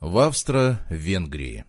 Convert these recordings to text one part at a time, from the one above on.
В Австро-Венгрии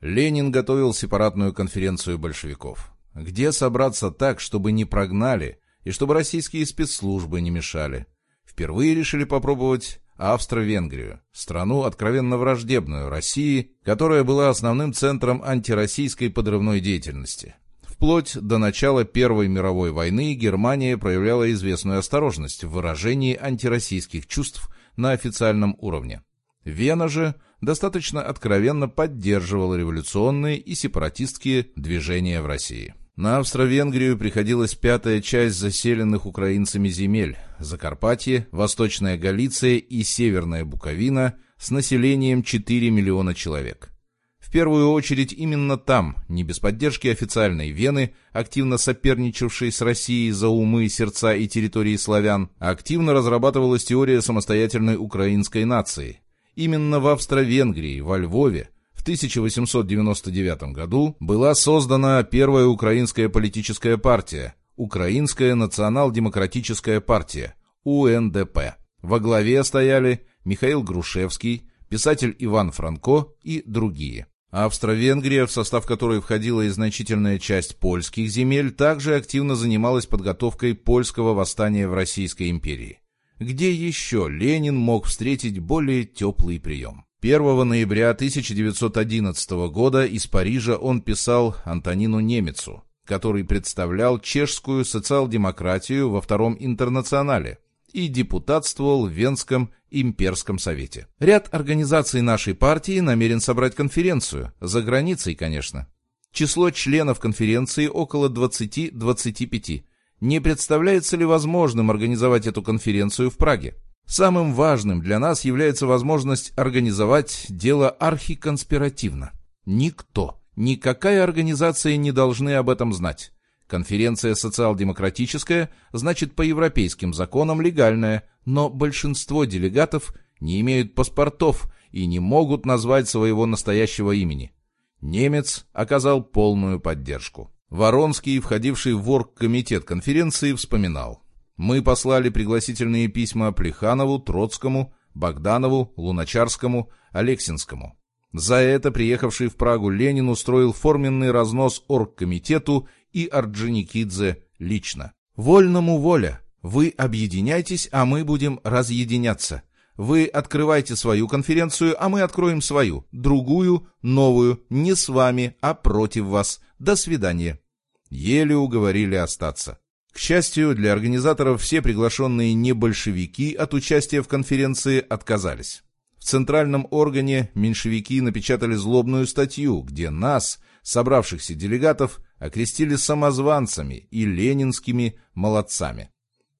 Ленин готовил сепаратную конференцию большевиков. Где собраться так, чтобы не прогнали, и чтобы российские спецслужбы не мешали. Впервые решили попробовать Австро-Венгрию, страну откровенно враждебную России, которая была основным центром антироссийской подрывной деятельности. Вплоть до начала Первой мировой войны Германия проявляла известную осторожность в выражении антироссийских чувств на официальном уровне. Вена же достаточно откровенно поддерживала революционные и сепаратистские движения в России. На Австро-Венгрию приходилась пятая часть заселенных украинцами земель – Закарпатье, Восточная Галиция и Северная Буковина с населением 4 миллиона человек. В первую очередь именно там, не без поддержки официальной Вены, активно соперничавшей с Россией за умы, сердца и территории славян, активно разрабатывалась теория самостоятельной украинской нации, Именно в Австро-Венгрии, во Львове, в 1899 году была создана первая украинская политическая партия – Украинская национал-демократическая партия – УНДП. Во главе стояли Михаил Грушевский, писатель Иван Франко и другие. Австро-Венгрия, в состав которой входила и значительная часть польских земель, также активно занималась подготовкой польского восстания в Российской империи. Где еще Ленин мог встретить более теплый прием? 1 ноября 1911 года из Парижа он писал Антонину Немецу, который представлял чешскую социал-демократию во Втором интернационале и депутатствовал в Венском имперском совете. Ряд организаций нашей партии намерен собрать конференцию, за границей, конечно. Число членов конференции около 20-25, не представляется ли возможным организовать эту конференцию в Праге? Самым важным для нас является возможность организовать дело архиконспиративно. Никто, никакая организация не должны об этом знать. Конференция социал-демократическая, значит по европейским законам легальная, но большинство делегатов не имеют паспортов и не могут назвать своего настоящего имени. Немец оказал полную поддержку. Воронский, входивший в оргкомитет конференции, вспоминал. «Мы послали пригласительные письма Плеханову, Троцкому, Богданову, Луначарскому, Алексинскому. За это приехавший в Прагу Ленин устроил форменный разнос оргкомитету и Орджоникидзе лично. «Вольному воля! Вы объединяйтесь, а мы будем разъединяться. Вы открывайте свою конференцию, а мы откроем свою, другую, новую, не с вами, а против вас. До свидания» еле уговорили остаться. К счастью, для организаторов все приглашенные не большевики от участия в конференции отказались. В центральном органе меньшевики напечатали злобную статью, где нас, собравшихся делегатов, окрестили самозванцами и ленинскими молодцами.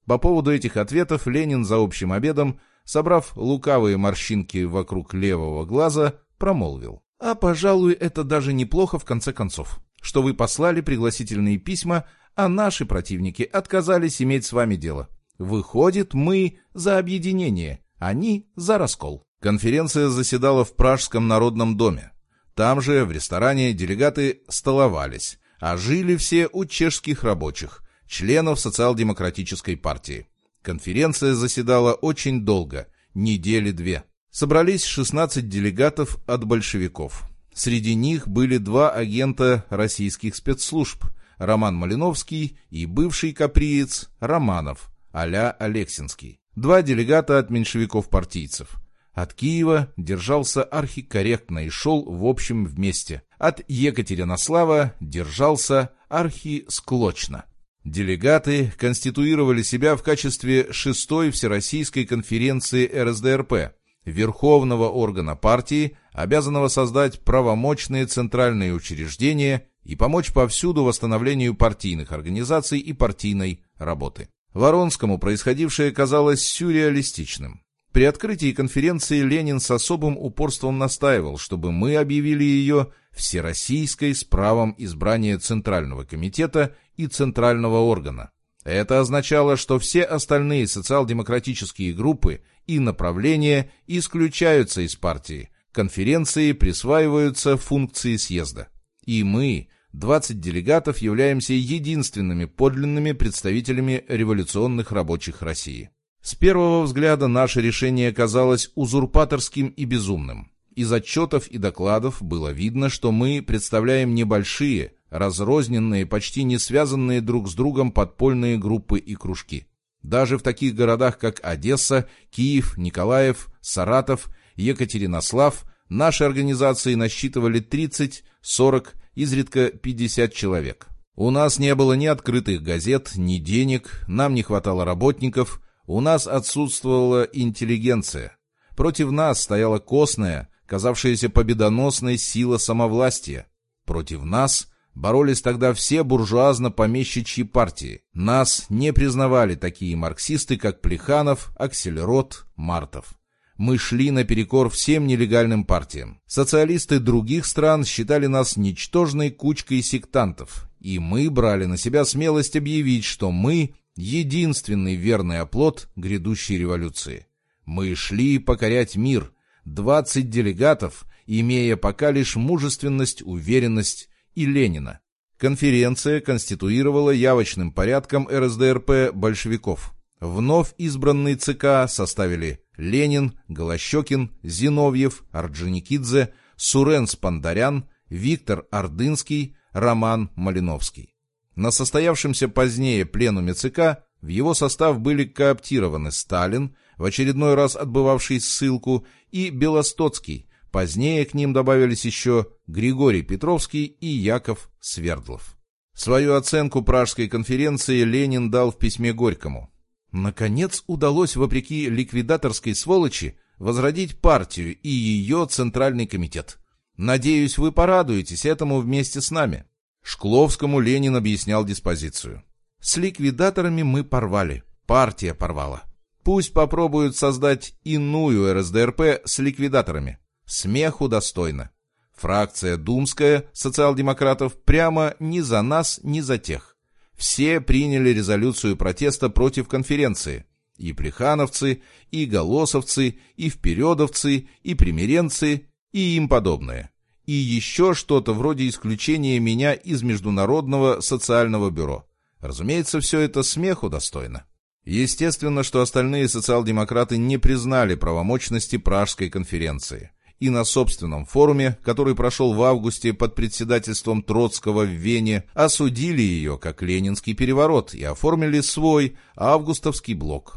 По поводу этих ответов Ленин за общим обедом, собрав лукавые морщинки вокруг левого глаза, промолвил. «А, пожалуй, это даже неплохо в конце концов что вы послали пригласительные письма, а наши противники отказались иметь с вами дело. Выходит, мы за объединение, они за раскол. Конференция заседала в Пражском народном доме. Там же, в ресторане, делегаты столовались, а жили все у чешских рабочих, членов социал-демократической партии. Конференция заседала очень долго, недели две. Собрались 16 делегатов от большевиков. Среди них были два агента российских спецслужб – Роман Малиновский и бывший каприец Романов, а-ля Алексинский. Два делегата от меньшевиков-партийцев. От Киева держался архикорректно и шел в общем вместе. От Екатеринослава держался архисклочно. Делегаты конституировали себя в качестве шестой Всероссийской конференции РСДРП, верховного органа партии, обязанного создать правомочные центральные учреждения и помочь повсюду восстановлению партийных организаций и партийной работы. Воронскому происходившее казалось сюрреалистичным. При открытии конференции Ленин с особым упорством настаивал, чтобы мы объявили ее всероссийской с правом избрания Центрального комитета и Центрального органа. Это означало, что все остальные социал-демократические группы и направления исключаются из партии, конференции присваиваются функции съезда. И мы, 20 делегатов, являемся единственными подлинными представителями революционных рабочих России. С первого взгляда наше решение казалось узурпаторским и безумным. Из отчетов и докладов было видно, что мы представляем небольшие, разрозненные, почти не связанные друг с другом подпольные группы и кружки. Даже в таких городах, как Одесса, Киев, Николаев, Саратов, Екатеринослав, наши организации насчитывали 30, 40, изредка 50 человек. У нас не было ни открытых газет, ни денег, нам не хватало работников, у нас отсутствовала интеллигенция. Против нас стояла костная, казавшаяся победоносной сила самовластия. Против нас боролись тогда все буржуазно-помещичьи партии. Нас не признавали такие марксисты, как Плеханов, Аксельрод, Мартов. Мы шли наперекор всем нелегальным партиям. Социалисты других стран считали нас ничтожной кучкой сектантов, и мы брали на себя смелость объявить, что мы — единственный верный оплот грядущей революции. Мы шли покорять мир, 20 делегатов, имея пока лишь мужественность, уверенность и Ленина. Конференция конституировала явочным порядком РСДРП большевиков. Вновь избранный ЦК составили Ленин, Голощекин, Зиновьев, Орджоникидзе, Сурен Спандарян, Виктор Ордынский, Роман Малиновский. На состоявшемся позднее пленуме ЦК в его состав были кооптированы Сталин, в очередной раз отбывавший ссылку, и Белостоцкий. Позднее к ним добавились еще Григорий Петровский и Яков Свердлов. Свою оценку Пражской конференции Ленин дал в письме Горькому. Наконец удалось, вопреки ликвидаторской сволочи, возродить партию и ее Центральный комитет. Надеюсь, вы порадуетесь этому вместе с нами. Шкловскому Ленин объяснял диспозицию. С ликвидаторами мы порвали. Партия порвала. Пусть попробуют создать иную РСДРП с ликвидаторами. Смеху достойно. Фракция Думская социал-демократов прямо ни за нас, ни за тех. Все приняли резолюцию протеста против конференции. И плехановцы, и голосовцы, и впередовцы, и примиренцы, и им подобное и еще что-то вроде исключения меня из Международного социального бюро. Разумеется, все это смеху достойно. Естественно, что остальные социал-демократы не признали правомочности Пражской конференции. И на собственном форуме, который прошел в августе под председательством Троцкого в Вене, осудили ее как ленинский переворот и оформили свой августовский блок.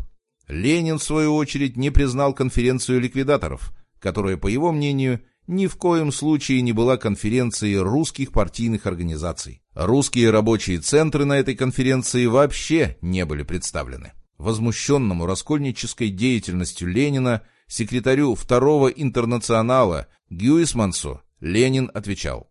Ленин, в свою очередь, не признал конференцию ликвидаторов, которая, по его мнению, ни в коем случае не была конференцией русских партийных организаций. Русские рабочие центры на этой конференции вообще не были представлены. Возмущенному раскольнической деятельностью Ленина, секретарю Второго интернационала Гюисмансу, Ленин отвечал.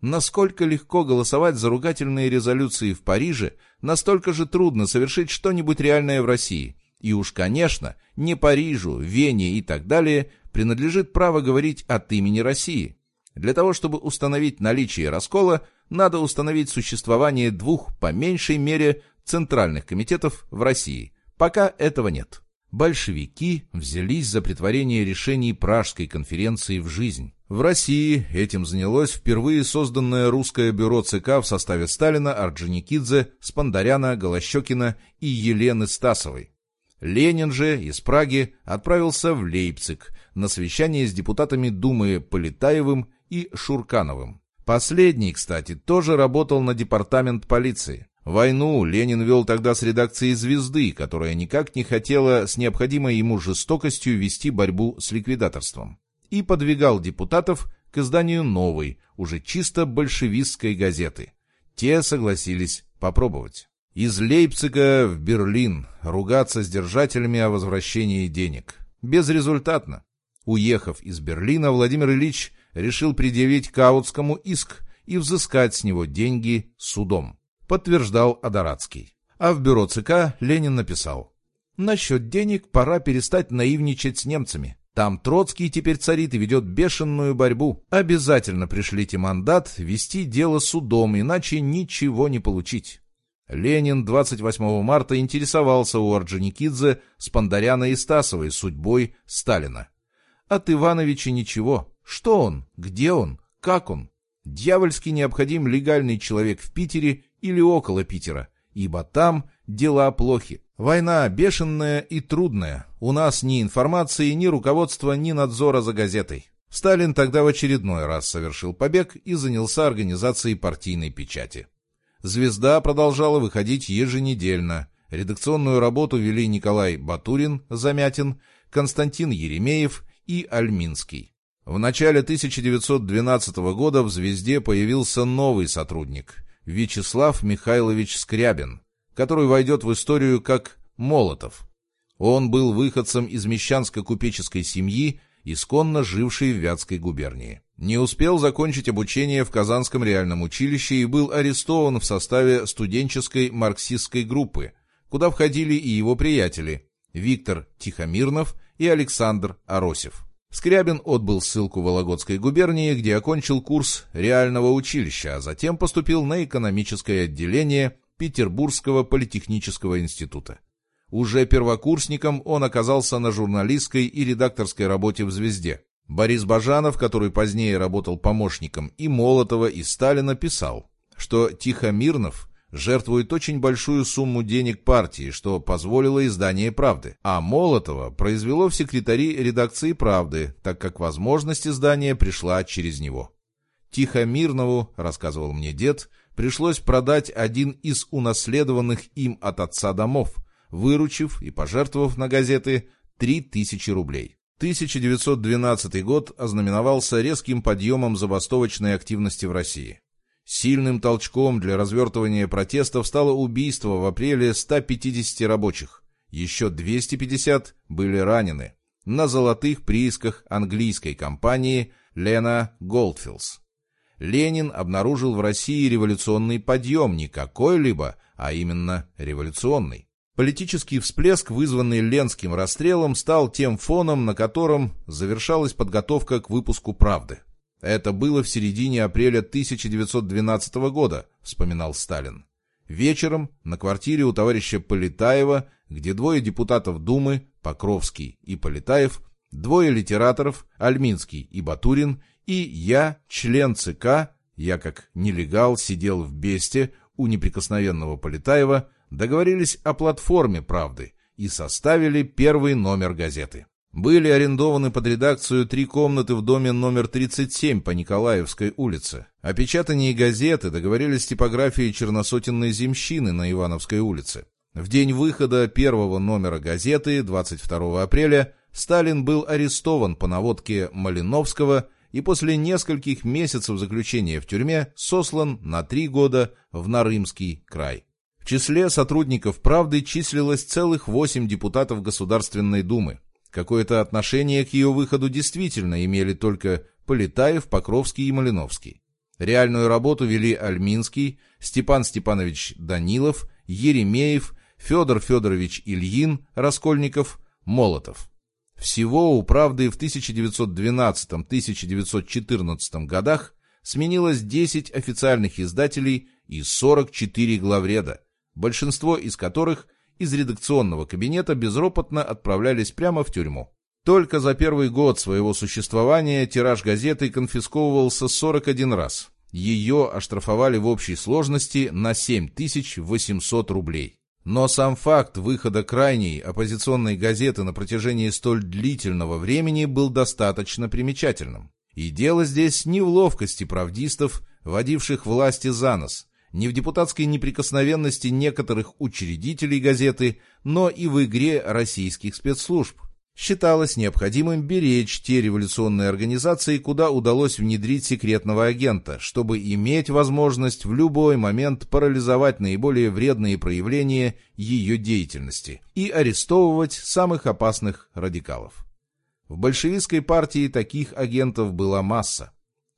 Насколько легко голосовать за ругательные резолюции в Париже, настолько же трудно совершить что-нибудь реальное в России. И уж, конечно, не Парижу, Вене и так далее принадлежит право говорить от имени России. Для того, чтобы установить наличие раскола, надо установить существование двух, по меньшей мере, центральных комитетов в России. Пока этого нет. Большевики взялись за притворение решений Пражской конференции в жизнь. В России этим занялось впервые созданное русское бюро ЦК в составе Сталина, Орджоникидзе, Спандаряна, Голощекина и Елены Стасовой. Ленин же из Праги отправился в Лейпциг на совещание с депутатами Думы Полетаевым и Шуркановым. Последний, кстати, тоже работал на департамент полиции. Войну Ленин вел тогда с редакцией «Звезды», которая никак не хотела с необходимой ему жестокостью вести борьбу с ликвидаторством. И подвигал депутатов к изданию новой, уже чисто большевистской газеты. Те согласились попробовать. Из Лейпцига в Берлин ругаться с держателями о возвращении денег. Безрезультатно. Уехав из Берлина, Владимир Ильич решил предъявить Каутскому иск и взыскать с него деньги судом, подтверждал Адорадский. А в бюро ЦК Ленин написал «Насчет денег пора перестать наивничать с немцами. Там Троцкий теперь царит и ведет бешеную борьбу. Обязательно пришлите мандат вести дело судом, иначе ничего не получить». Ленин 28 марта интересовался у Орджоникидзе, Спандаряна и Стасовой судьбой Сталина. От Ивановича ничего. Что он? Где он? Как он? Дьявольски необходим легальный человек в Питере или около Питера, ибо там дела плохи. Война бешеная и трудная. У нас ни информации, ни руководства, ни надзора за газетой. Сталин тогда в очередной раз совершил побег и занялся организацией партийной печати. «Звезда» продолжала выходить еженедельно. Редакционную работу вели Николай Батурин, Замятин, Константин Еремеев и Альминский. В начале 1912 года в «Звезде» появился новый сотрудник – Вячеслав Михайлович Скрябин, который войдет в историю как Молотов. Он был выходцем из мещанско-купеческой семьи, исконно жившей в Вятской губернии. Не успел закончить обучение в Казанском реальном училище и был арестован в составе студенческой марксистской группы, куда входили и его приятели Виктор Тихомирнов и Александр Аросев. Скрябин отбыл ссылку в Вологодской губернии, где окончил курс реального училища, а затем поступил на экономическое отделение Петербургского политехнического института. Уже первокурсником он оказался на журналистской и редакторской работе в «Звезде». Борис Бажанов, который позднее работал помощником и Молотова, и Сталина, писал, что Тихомирнов жертвует очень большую сумму денег партии, что позволило издание «Правды». А Молотова произвело в секретари редакции «Правды», так как возможность издания пришла через него. Тихомирнову, рассказывал мне дед, пришлось продать один из унаследованных им от отца домов, выручив и пожертвовав на газеты 3000 рублей. 1912 год ознаменовался резким подъемом забастовочной активности в России. Сильным толчком для развертывания протестов стало убийство в апреле 150 рабочих. Еще 250 были ранены на золотых приисках английской компании Лена Голдфилдс. Ленин обнаружил в России революционный подъем, не какой-либо, а именно революционный. Политический всплеск, вызванный Ленским расстрелом, стал тем фоном, на котором завершалась подготовка к выпуску «Правды». Это было в середине апреля 1912 года, вспоминал Сталин. Вечером на квартире у товарища Полетаева, где двое депутатов Думы, Покровский и Полетаев, двое литераторов, Альминский и Батурин, и я, член ЦК, я как нелегал сидел в Бесте у неприкосновенного Полетаева, договорились о платформе «Правды» и составили первый номер газеты. Были арендованы под редакцию три комнаты в доме номер 37 по Николаевской улице. О печатании газеты договорились с типографией черносотенной земщины на Ивановской улице. В день выхода первого номера газеты, 22 апреля, Сталин был арестован по наводке Малиновского и после нескольких месяцев заключения в тюрьме сослан на три года в Нарымский край. В числе сотрудников «Правды» числилось целых восемь депутатов Государственной Думы. Какое-то отношение к ее выходу действительно имели только Полетаев, Покровский и Малиновский. Реальную работу вели Альминский, Степан Степанович Данилов, Еремеев, Федор Федорович Ильин, Раскольников, Молотов. Всего у «Правды» в 1912-1914 годах сменилось 10 официальных издателей и 44 главреда, большинство из которых из редакционного кабинета безропотно отправлялись прямо в тюрьму. Только за первый год своего существования тираж газеты конфисковывался 41 раз. Ее оштрафовали в общей сложности на 7800 рублей. Но сам факт выхода крайней оппозиционной газеты на протяжении столь длительного времени был достаточно примечательным. И дело здесь не в ловкости правдистов, водивших власти за нос, не в депутатской неприкосновенности некоторых учредителей газеты, но и в игре российских спецслужб. Считалось необходимым беречь те революционные организации, куда удалось внедрить секретного агента, чтобы иметь возможность в любой момент парализовать наиболее вредные проявления ее деятельности и арестовывать самых опасных радикалов. В большевистской партии таких агентов была масса.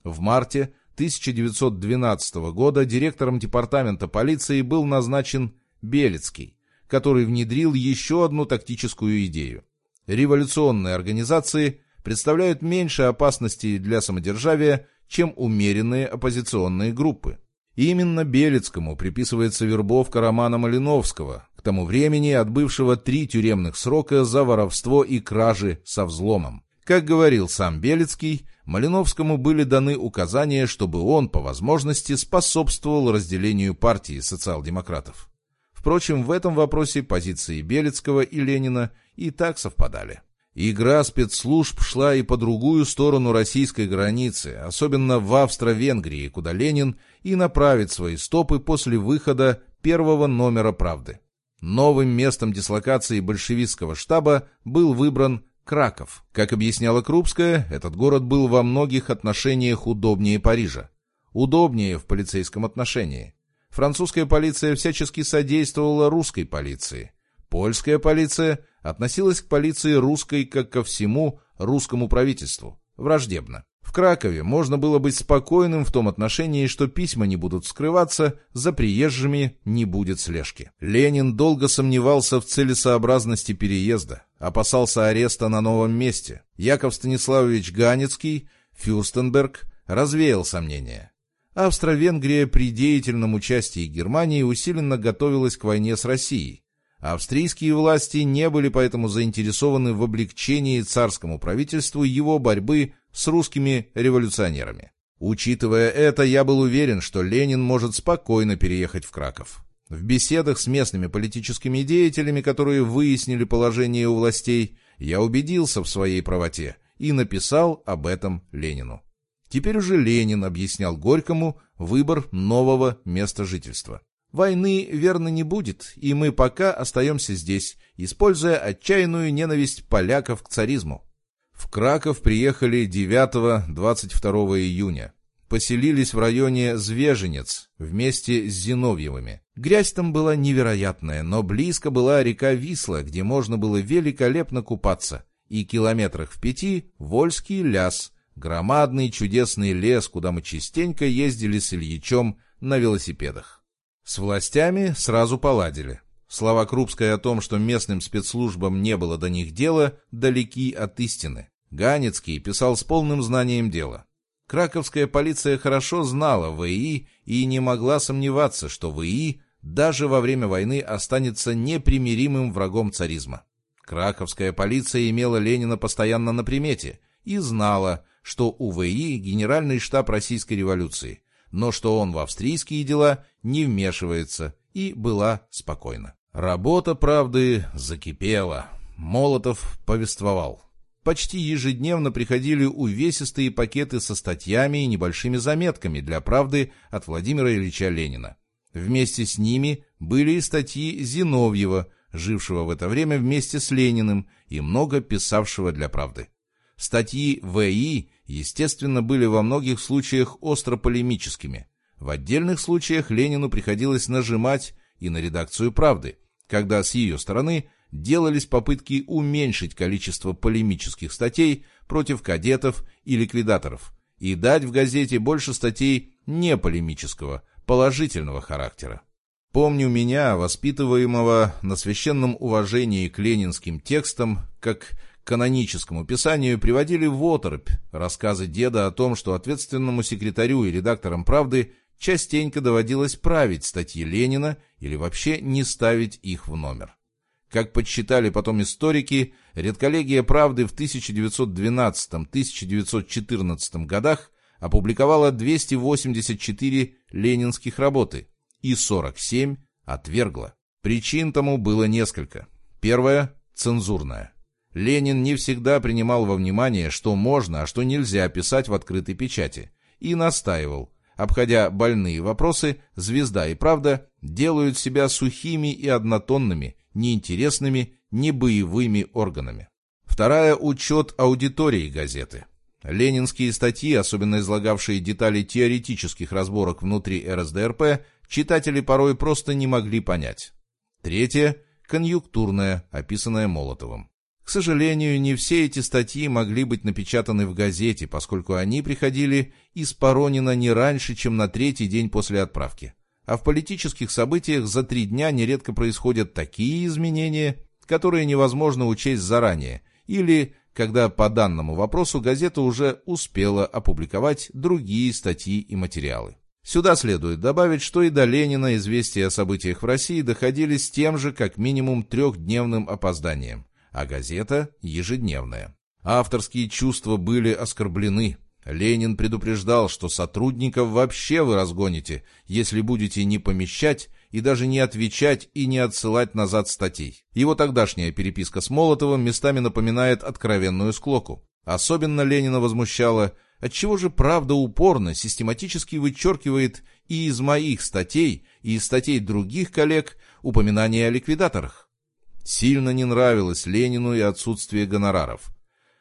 В марте 1912 года директором департамента полиции был назначен Белецкий, который внедрил еще одну тактическую идею. Революционные организации представляют меньше опасности для самодержавия, чем умеренные оппозиционные группы. Именно Белецкому приписывается вербовка Романа Малиновского, к тому времени отбывшего три тюремных срока за воровство и кражи со взломом. Как говорил сам Белецкий, Малиновскому были даны указания, чтобы он, по возможности, способствовал разделению партии социал-демократов. Впрочем, в этом вопросе позиции Белецкого и Ленина и так совпадали. Игра спецслужб шла и по другую сторону российской границы, особенно в Австро-Венгрии, куда Ленин и направит свои стопы после выхода первого номера «Правды». Новым местом дислокации большевистского штаба был выбран Краков. Как объясняла Крупская, этот город был во многих отношениях удобнее Парижа. Удобнее в полицейском отношении. Французская полиция всячески содействовала русской полиции. Польская полиция относилась к полиции русской как ко всему русскому правительству, враждебно. В Кракове можно было быть спокойным в том отношении, что письма не будут скрываться, за приезжими не будет слежки. Ленин долго сомневался в целесообразности переезда, опасался ареста на новом месте. Яков Станиславович Ганецкий, Фюрстенберг, развеял сомнения. Австро-Венгрия при деятельном участии Германии усиленно готовилась к войне с Россией. Австрийские власти не были поэтому заинтересованы в облегчении царскому правительству его борьбы с русскими революционерами. Учитывая это, я был уверен, что Ленин может спокойно переехать в Краков. В беседах с местными политическими деятелями, которые выяснили положение у властей, я убедился в своей правоте и написал об этом Ленину. Теперь уже Ленин объяснял Горькому выбор нового места жительства. Войны, верно, не будет, и мы пока остаемся здесь, используя отчаянную ненависть поляков к царизму. В Краков приехали 9-22 июня. Поселились в районе Звеженец вместе с Зиновьевыми. Грязь там была невероятная, но близко была река Висла, где можно было великолепно купаться. И километрах в пяти — Вольский ляс, громадный чудесный лес, куда мы частенько ездили с Ильичом на велосипедах. С властями сразу поладили. Слова Крупской о том, что местным спецслужбам не было до них дела, далеки от истины. Ганецкий писал с полным знанием дела. Краковская полиция хорошо знала ВИИ и не могла сомневаться, что ВИИ даже во время войны останется непримиримым врагом царизма. Краковская полиция имела Ленина постоянно на примете и знала, что у ВИИ генеральный штаб Российской революции, но что он в австрийские дела не вмешивается и была спокойна. Работа, правды, закипела. Молотов повествовал. Почти ежедневно приходили увесистые пакеты со статьями и небольшими заметками для правды от Владимира Ильича Ленина. Вместе с ними были и статьи Зиновьева, жившего в это время вместе с Лениным и много писавшего для правды. Статьи В.И естественно, были во многих случаях остро полемическими. В отдельных случаях Ленину приходилось нажимать и на редакцию «Правды», когда с ее стороны делались попытки уменьшить количество полемических статей против кадетов и ликвидаторов и дать в газете больше статей не полемического, положительного характера. Помню меня, воспитываемого на священном уважении к ленинским текстам, как каноническому писанию приводили в оторопь рассказы деда о том, что ответственному секретарю и редакторам «Правды» частенько доводилось править статьи Ленина или вообще не ставить их в номер. Как подсчитали потом историки, редколлегия «Правды» в 1912-1914 годах опубликовала 284 ленинских работы и 47 отвергла. Причин тому было несколько. Первое – цензурная. Ленин не всегда принимал во внимание, что можно, а что нельзя писать в открытой печати, и настаивал. Обходя больные вопросы, «Звезда» и «Правда» делают себя сухими и однотонными, неинтересными, небоевыми органами. Вторая – учет аудитории газеты. Ленинские статьи, особенно излагавшие детали теоретических разборок внутри РСДРП, читатели порой просто не могли понять. Третье – конъюнктурное, описанное Молотовым. К сожалению, не все эти статьи могли быть напечатаны в газете, поскольку они приходили из Поронина не раньше, чем на третий день после отправки. А в политических событиях за три дня нередко происходят такие изменения, которые невозможно учесть заранее, или когда по данному вопросу газета уже успела опубликовать другие статьи и материалы. Сюда следует добавить, что и до Ленина известия о событиях в России доходили с тем же как минимум трехдневным опозданием а газета ежедневная. Авторские чувства были оскорблены. Ленин предупреждал, что сотрудников вообще вы разгоните, если будете не помещать и даже не отвечать и не отсылать назад статей. Его тогдашняя переписка с Молотовым местами напоминает откровенную склоку. Особенно Ленина возмущало, отчего же правда упорно, систематически вычеркивает и из моих статей, и из статей других коллег упоминания о ликвидаторах. Сильно не нравилось Ленину и отсутствие гонораров.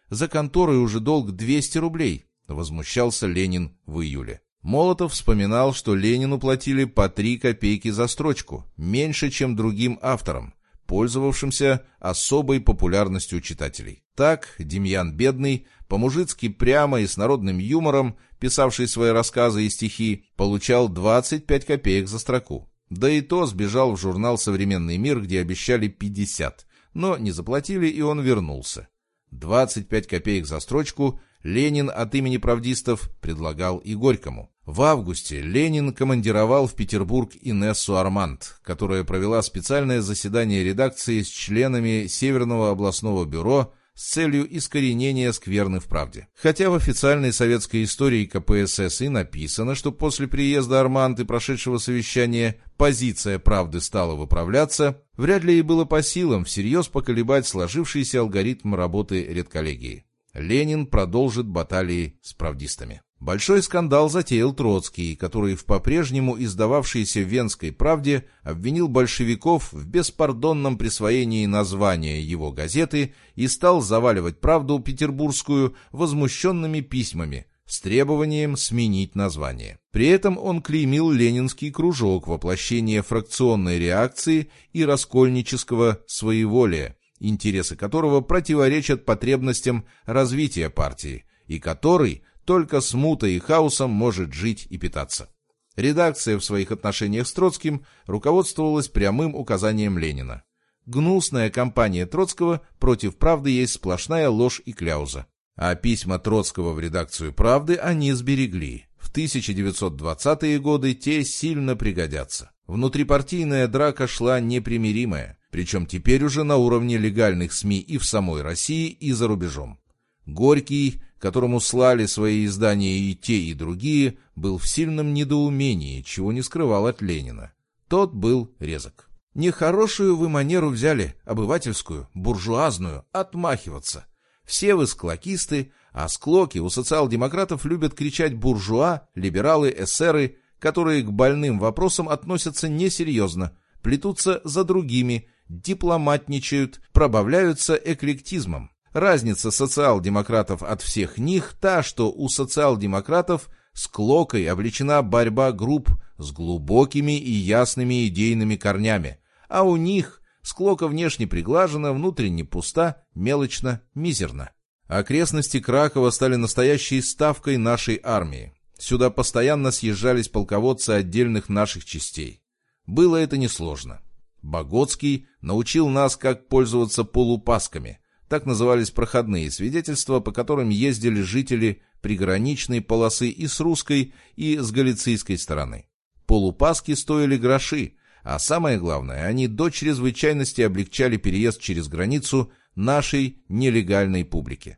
За конторой уже долг 200 рублей, возмущался Ленин в июле. Молотов вспоминал, что Ленину платили по 3 копейки за строчку, меньше, чем другим авторам, пользовавшимся особой популярностью читателей. Так Демьян Бедный, по-мужицки прямо и с народным юмором, писавший свои рассказы и стихи, получал 25 копеек за строку. Да и то сбежал в журнал «Современный мир», где обещали 50, но не заплатили, и он вернулся. 25 копеек за строчку Ленин от имени правдистов предлагал и Горькому. В августе Ленин командировал в Петербург Инессу Арманд, которая провела специальное заседание редакции с членами Северного областного бюро с целью искоренения скверны в правде. Хотя в официальной советской истории КПСС и написано, что после приезда Арманд и прошедшего совещания позиция правды стала выправляться, вряд ли и было по силам всерьез поколебать сложившийся алгоритм работы редколлегии. Ленин продолжит баталии с правдистами. Большой скандал затеял Троцкий, который в по-прежнему издававшейся Венской правде обвинил большевиков в беспардонном присвоении названия его газеты и стал заваливать правду петербургскую возмущенными письмами с требованием сменить название. При этом он клеймил ленинский кружок воплощения фракционной реакции и раскольнического своеволия, интересы которого противоречат потребностям развития партии, и который только смутой и хаосом может жить и питаться. Редакция в своих отношениях с Троцким руководствовалась прямым указанием Ленина. Гнусная кампания Троцкого против правды есть сплошная ложь и кляуза. А письма Троцкого в редакцию «Правды» они сберегли. В 1920-е годы те сильно пригодятся. Внутрипартийная драка шла непримиримая, причем теперь уже на уровне легальных СМИ и в самой России, и за рубежом. Горький, которому слали свои издания и те, и другие, был в сильном недоумении, чего не скрывал от Ленина. Тот был резок. Нехорошую вы манеру взяли, обывательскую, буржуазную, отмахиваться. Все вы склокисты, а склоки у социал-демократов любят кричать буржуа, либералы, эсеры, которые к больным вопросам относятся несерьезно, плетутся за другими, дипломатничают, пробавляются эклектизмом. Разница социал-демократов от всех них та, что у социал-демократов с клокой обличена борьба групп с глубокими и ясными идейными корнями, а у них склока внешне приглажена, внутренне пуста, мелочно, мизерна. Окрестности Кракова стали настоящей ставкой нашей армии. Сюда постоянно съезжались полководцы отдельных наших частей. Было это несложно. Богоцкий научил нас, как пользоваться полупасками. Так назывались проходные свидетельства, по которым ездили жители приграничной полосы и с русской, и с галицийской стороны. Полупаски стоили гроши, а самое главное, они до чрезвычайности облегчали переезд через границу нашей нелегальной публики.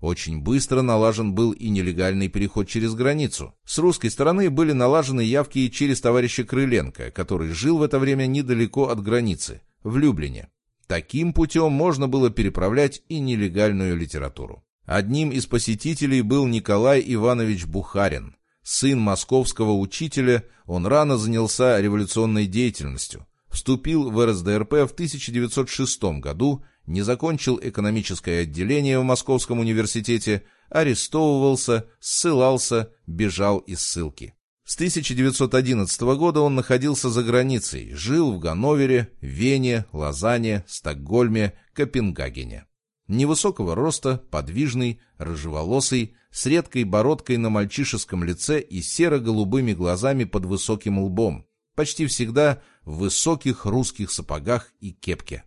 Очень быстро налажен был и нелегальный переход через границу. С русской стороны были налажены явки и через товарища Крыленко, который жил в это время недалеко от границы, в Люблине. Таким путем можно было переправлять и нелегальную литературу. Одним из посетителей был Николай Иванович Бухарин. Сын московского учителя, он рано занялся революционной деятельностью. Вступил в РСДРП в 1906 году не закончил экономическое отделение в Московском университете, арестовывался, ссылался, бежал из ссылки. С 1911 года он находился за границей, жил в Ганновере, Вене, Лозанне, Стокгольме, Копенгагене. Невысокого роста, подвижный, рыжеволосый, с редкой бородкой на мальчишеском лице и серо-голубыми глазами под высоким лбом, почти всегда в высоких русских сапогах и кепке.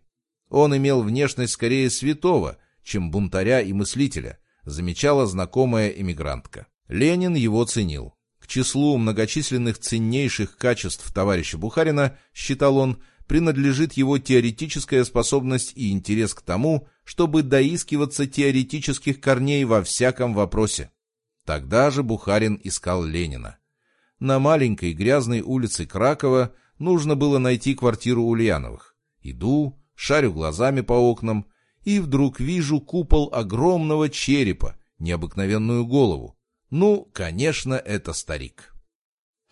Он имел внешность скорее святого, чем бунтаря и мыслителя, замечала знакомая эмигрантка. Ленин его ценил. К числу многочисленных ценнейших качеств товарища Бухарина, считал он, принадлежит его теоретическая способность и интерес к тому, чтобы доискиваться теоретических корней во всяком вопросе. Тогда же Бухарин искал Ленина. На маленькой грязной улице Кракова нужно было найти квартиру Ульяновых. Иду, шарю глазами по окнам, и вдруг вижу купол огромного черепа, необыкновенную голову. Ну, конечно, это старик.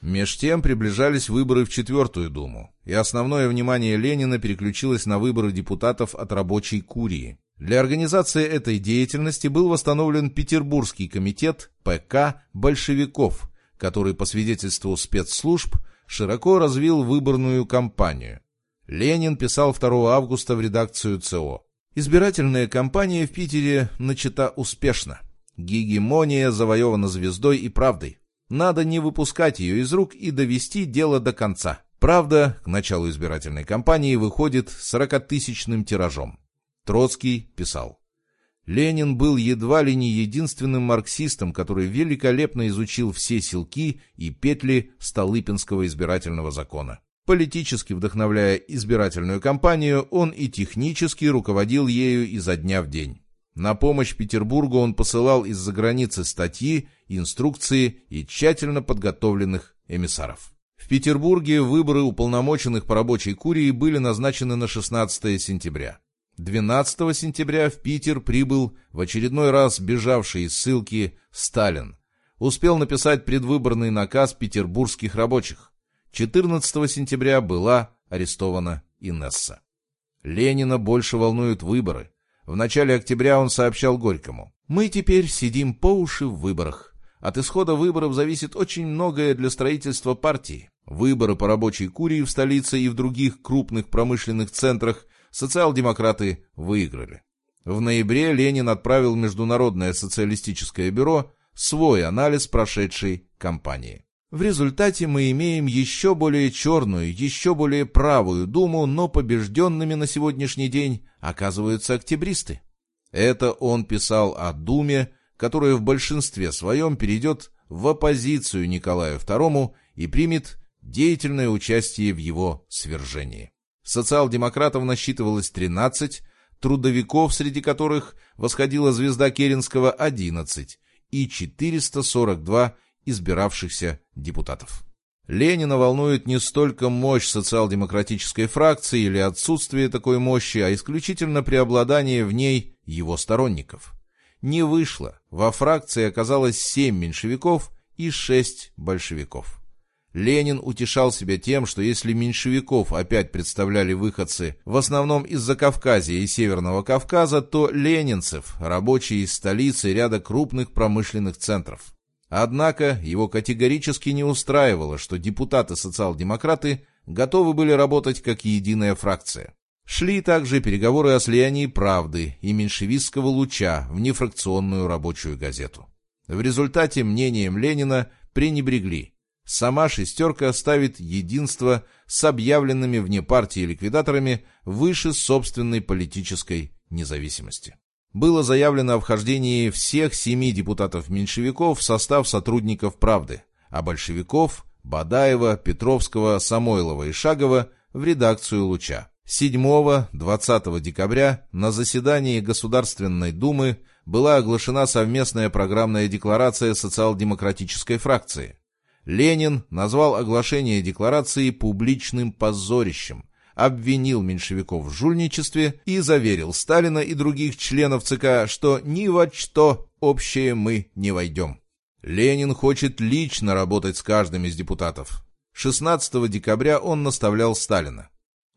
Меж тем приближались выборы в Четвертую Думу, и основное внимание Ленина переключилось на выборы депутатов от рабочей курии. Для организации этой деятельности был восстановлен Петербургский комитет ПК большевиков, который по свидетельству спецслужб широко развил выборную кампанию. Ленин писал 2 августа в редакцию ЦО. Избирательная кампания в Питере начата успешно. Гегемония завоевана звездой и правдой. Надо не выпускать ее из рук и довести дело до конца. Правда, к началу избирательной кампании выходит 40-тысячным тиражом. Троцкий писал. Ленин был едва ли не единственным марксистом, который великолепно изучил все силки и петли Столыпинского избирательного закона. Политически вдохновляя избирательную кампанию, он и технически руководил ею изо дня в день. На помощь Петербургу он посылал из-за границы статьи, инструкции и тщательно подготовленных эмиссаров. В Петербурге выборы уполномоченных по рабочей курии были назначены на 16 сентября. 12 сентября в Питер прибыл в очередной раз бежавший из ссылки Сталин. Успел написать предвыборный наказ петербургских рабочих. 14 сентября была арестована Инесса. Ленина больше волнуют выборы. В начале октября он сообщал Горькому. «Мы теперь сидим по уши в выборах. От исхода выборов зависит очень многое для строительства партии. Выборы по рабочей курии в столице и в других крупных промышленных центрах социал-демократы выиграли. В ноябре Ленин отправил Международное социалистическое бюро свой анализ прошедшей кампании. В результате мы имеем еще более черную, еще более правую думу, но побежденными на сегодняшний день оказываются октябристы. Это он писал о думе, которая в большинстве своем перейдет в оппозицию Николаю II и примет деятельное участие в его свержении. Социал-демократов насчитывалось 13, трудовиков, среди которых восходила звезда Керенского 11 и 442 избиравшихся депутатов. Ленина волнует не столько мощь социал-демократической фракции или отсутствие такой мощи, а исключительно преобладание в ней его сторонников. Не вышло. Во фракции оказалось семь меньшевиков и шесть большевиков. Ленин утешал себя тем, что если меньшевиков опять представляли выходцы в основном из Закавказья и Северного Кавказа, то ленинцев – рабочие из столицы ряда крупных промышленных центров. Однако его категорически не устраивало, что депутаты-социал-демократы готовы были работать как единая фракция. Шли также переговоры о слиянии «Правды» и меньшевистского «Луча» в нефракционную рабочую газету. В результате мнением Ленина пренебрегли. Сама «шестерка» ставит единство с объявленными вне партии ликвидаторами выше собственной политической независимости было заявлено о вхождении всех семи депутатов-меньшевиков в состав сотрудников «Правды», а большевиков – Бадаева, Петровского, Самойлова и Шагова – в редакцию «Луча». 7-20 декабря на заседании Государственной Думы была оглашена совместная программная декларация социал-демократической фракции. Ленин назвал оглашение декларации публичным позорищем, обвинил меньшевиков в жульничестве и заверил Сталина и других членов ЦК, что ни во что общее мы не войдем. Ленин хочет лично работать с каждым из депутатов. 16 декабря он наставлял Сталина.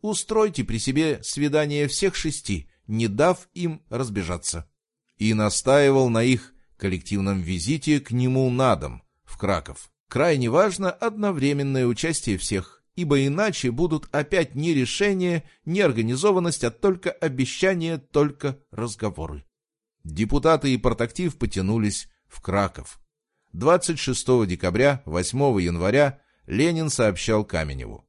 «Устройте при себе свидание всех шести, не дав им разбежаться». И настаивал на их коллективном визите к нему на дом, в Краков. Крайне важно одновременное участие всех ибо иначе будут опять не решения, не организованность, а только обещания, только разговоры. Депутаты и портактив потянулись в Краков. 26 декабря, 8 января Ленин сообщал Каменеву.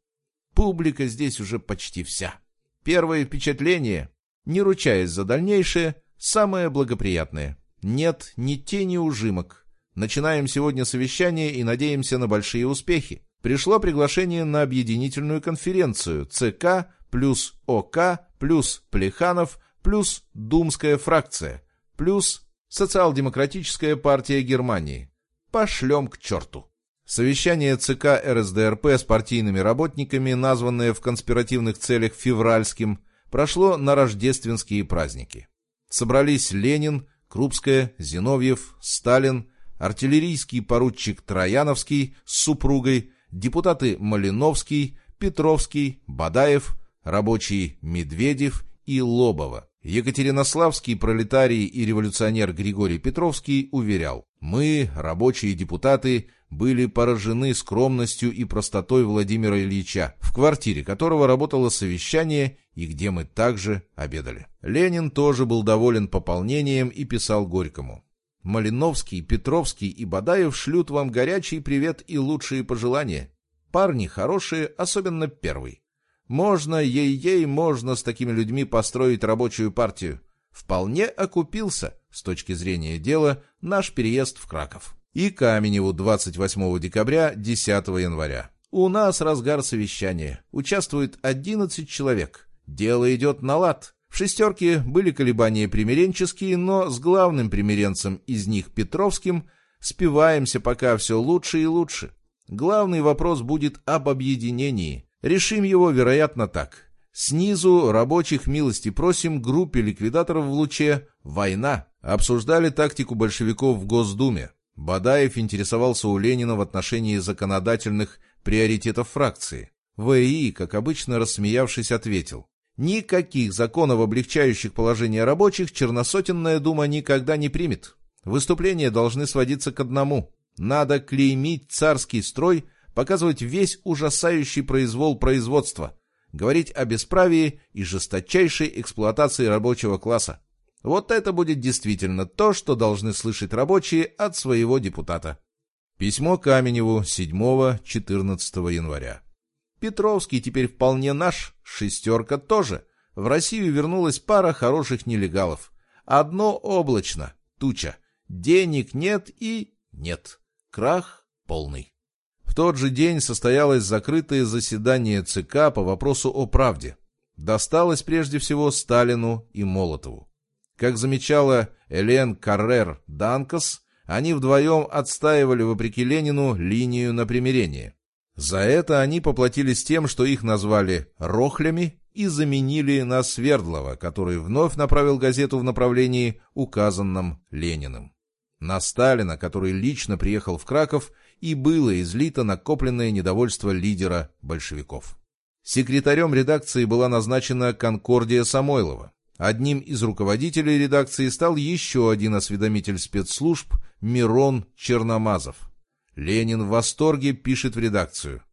Публика здесь уже почти вся. Первое впечатление, не ручаясь за дальнейшее, самое благоприятное. Нет ни тени ужимок. Начинаем сегодня совещание и надеемся на большие успехи пришло приглашение на объединительную конференцию ЦК плюс ОК плюс Плеханов плюс Думская фракция плюс Социал-демократическая партия Германии. пошлем к черту. Совещание ЦК РСДРП с партийными работниками, названное в конспиративных целях февральским, прошло на рождественские праздники. Собрались Ленин, Крупская, Зиновьев, Сталин, артиллерийский поручик Трояновский с супругой, депутаты Малиновский, Петровский, Бадаев, рабочий Медведев и Лобова. Екатеринославский пролетарий и революционер Григорий Петровский уверял, «Мы, рабочие депутаты, были поражены скромностью и простотой Владимира Ильича, в квартире которого работало совещание и где мы также обедали». Ленин тоже был доволен пополнением и писал Горькому. «Малиновский, Петровский и Бадаев шлют вам горячий привет и лучшие пожелания. Парни хорошие, особенно первый. Можно, ей-ей, можно с такими людьми построить рабочую партию. Вполне окупился, с точки зрения дела, наш переезд в Краков. И Каменеву 28 декабря, 10 января. У нас разгар совещания. Участвует 11 человек. Дело идет на лад. В «шестерке» были колебания примиренческие, но с главным примиренцем из них Петровским спиваемся пока все лучше и лучше. Главный вопрос будет об объединении. Решим его, вероятно, так. Снизу рабочих милости просим группе ликвидаторов в Луче «Война». Обсуждали тактику большевиков в Госдуме. Бадаев интересовался у Ленина в отношении законодательных приоритетов фракции. ВИ, как обычно рассмеявшись, ответил. Никаких законов, облегчающих положение рабочих, Черносотенная дума никогда не примет. Выступления должны сводиться к одному. Надо клеймить царский строй показывать весь ужасающий произвол производства, говорить о бесправии и жесточайшей эксплуатации рабочего класса. Вот это будет действительно то, что должны слышать рабочие от своего депутата. Письмо Каменеву 7-14 января. Петровский теперь вполне наш, шестерка тоже. В Россию вернулась пара хороших нелегалов. Одно облачно, туча. Денег нет и нет. Крах полный. В тот же день состоялось закрытое заседание ЦК по вопросу о правде. Досталось прежде всего Сталину и Молотову. Как замечала Элен Каррер Данкас, они вдвоем отстаивали, вопреки Ленину, линию на примирение. За это они поплатились тем, что их назвали «рохлями» и заменили на Свердлова, который вновь направил газету в направлении, указанном Лениным. На Сталина, который лично приехал в Краков и было излито накопленное недовольство лидера большевиков. Секретарем редакции была назначена Конкордия Самойлова. Одним из руководителей редакции стал еще один осведомитель спецслужб Мирон Черномазов. Ленин в восторге пишет в редакцию.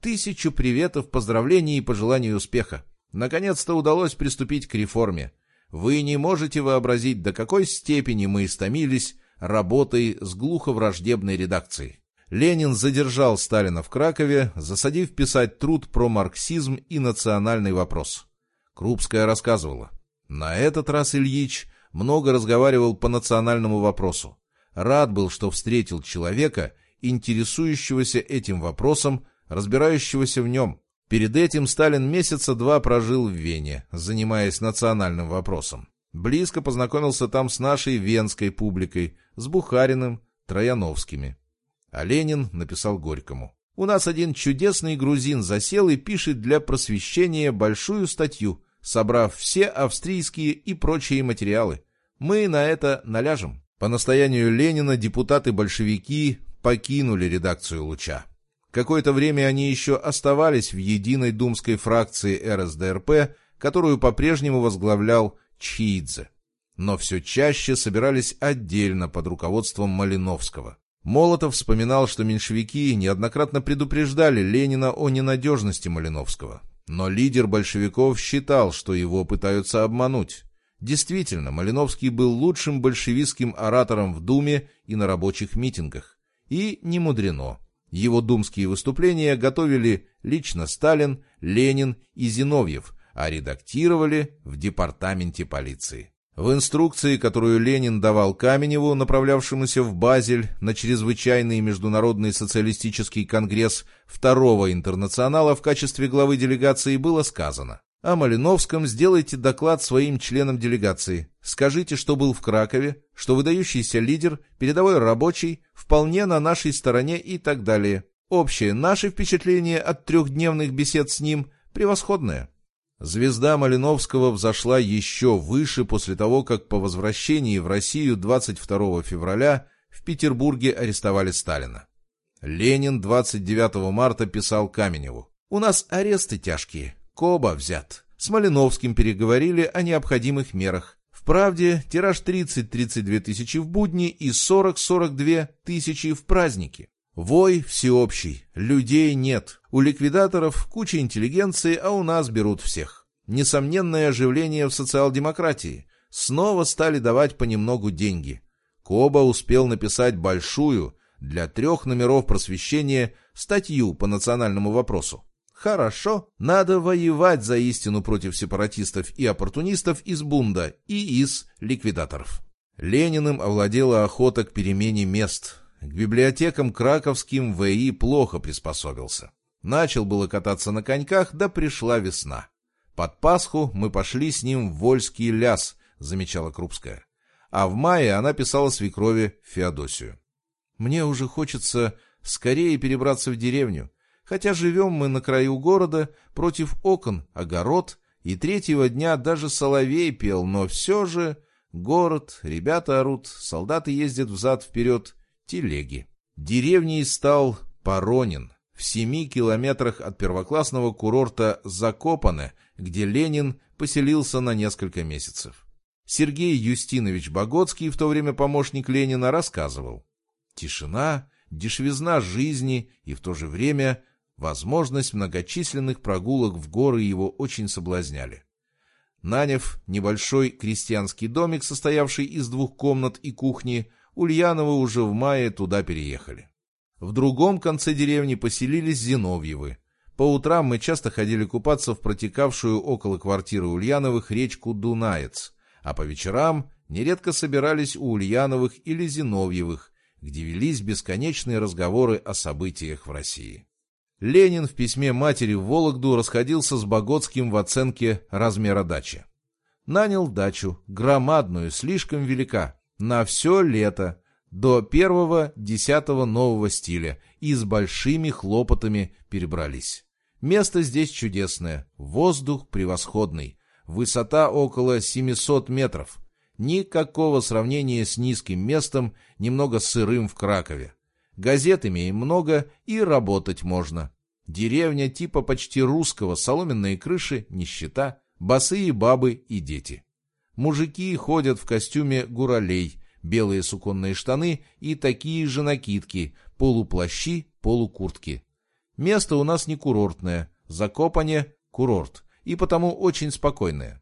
«Тысячу приветов, поздравлений и пожеланий успеха. Наконец-то удалось приступить к реформе. Вы не можете вообразить, до какой степени мы истомились работой с глуховраждебной редакцией. Ленин задержал Сталина в Кракове, засадив писать труд про марксизм и национальный вопрос. Крупская рассказывала. На этот раз Ильич много разговаривал по национальному вопросу. Рад был, что встретил человека, интересующегося этим вопросом, разбирающегося в нем. Перед этим Сталин месяца два прожил в Вене, занимаясь национальным вопросом. Близко познакомился там с нашей венской публикой, с Бухариным, Трояновскими. А Ленин написал Горькому. «У нас один чудесный грузин засел и пишет для просвещения большую статью, собрав все австрийские и прочие материалы. Мы на это наляжем». По настоянию Ленина депутаты-большевики покинули редакцию «Луча». Какое-то время они еще оставались в единой думской фракции РСДРП, которую по-прежнему возглавлял Чхиидзе. Но все чаще собирались отдельно под руководством Малиновского. Молотов вспоминал, что меньшевики неоднократно предупреждали Ленина о ненадежности Малиновского. Но лидер большевиков считал, что его пытаются обмануть. Действительно, Малиновский был лучшим большевистским оратором в Думе и на рабочих митингах. И не мудрено. Его думские выступления готовили лично Сталин, Ленин и Зиновьев, а редактировали в департаменте полиции. В инструкции, которую Ленин давал Каменеву, направлявшемуся в Базель на чрезвычайный международный социалистический конгресс Второго интернационала в качестве главы делегации, было сказано О Малиновском сделайте доклад своим членам делегации. Скажите, что был в Кракове, что выдающийся лидер, передовой рабочий, вполне на нашей стороне и так далее. Общее наше впечатление от трехдневных бесед с ним превосходное. Звезда Малиновского взошла еще выше после того, как по возвращении в Россию 22 февраля в Петербурге арестовали Сталина. Ленин 29 марта писал Каменеву. «У нас аресты тяжкие. Коба взят. С Малиновским переговорили о необходимых мерах. В правде тираж 30-32 тысячи в будни и 40-42 тысячи в праздники. Вой всеобщий, людей нет. У ликвидаторов куча интеллигенции, а у нас берут всех. Несомненное оживление в социал-демократии. Снова стали давать понемногу деньги. Коба успел написать большую, для трех номеров просвещения, статью по национальному вопросу. Хорошо, надо воевать за истину против сепаратистов и оппортунистов из Бунда и из ликвидаторов. Лениным овладела охота к перемене мест. К библиотекам краковским ВИ плохо приспособился. Начал было кататься на коньках, да пришла весна. Под Пасху мы пошли с ним в Вольский ляс, замечала Крупская. А в мае она писала свекрови Феодосию. Мне уже хочется скорее перебраться в деревню, хотя живем мы на краю города, против окон огород, и третьего дня даже соловей пел, но все же город, ребята орут, солдаты ездят взад-вперед, телеги. Деревней стал Поронин, в семи километрах от первоклассного курорта Закопане, где Ленин поселился на несколько месяцев. Сергей Юстинович Богоцкий, в то время помощник Ленина, рассказывал. Тишина, дешевизна жизни и в то же время Возможность многочисленных прогулок в горы его очень соблазняли. Наняв небольшой крестьянский домик, состоявший из двух комнат и кухни, Ульяновы уже в мае туда переехали. В другом конце деревни поселились Зиновьевы. По утрам мы часто ходили купаться в протекавшую около квартиры Ульяновых речку Дунаец, а по вечерам нередко собирались у Ульяновых или Зиновьевых, где велись бесконечные разговоры о событиях в России. Ленин в письме матери в Вологду расходился с Богоцким в оценке размера дачи. Нанял дачу, громадную, слишком велика, на все лето, до первого десятого нового стиля, и с большими хлопотами перебрались. Место здесь чудесное, воздух превосходный, высота около 700 метров. Никакого сравнения с низким местом, немного сырым в Кракове. Газет имеем много и работать можно. Деревня типа почти русского, соломенные крыши, нищета, босые бабы и дети. Мужики ходят в костюме гуралей, белые суконные штаны и такие же накидки, полуплащи, полукуртки. Место у нас не курортное, Закопане – курорт, и потому очень спокойное.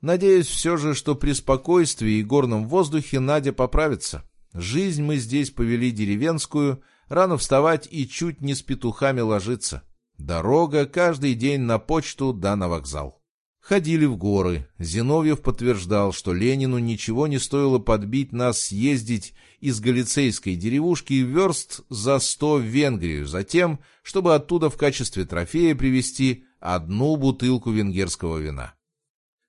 Надеюсь все же, что при спокойствии и горном воздухе Надя поправится. Жизнь мы здесь повели деревенскую, рано вставать и чуть не с петухами ложиться. Дорога каждый день на почту да на вокзал. Ходили в горы. Зиновьев подтверждал, что Ленину ничего не стоило подбить нас съездить из галицейской деревушки верст за сто в Венгрию, затем, чтобы оттуда в качестве трофея привезти одну бутылку венгерского вина.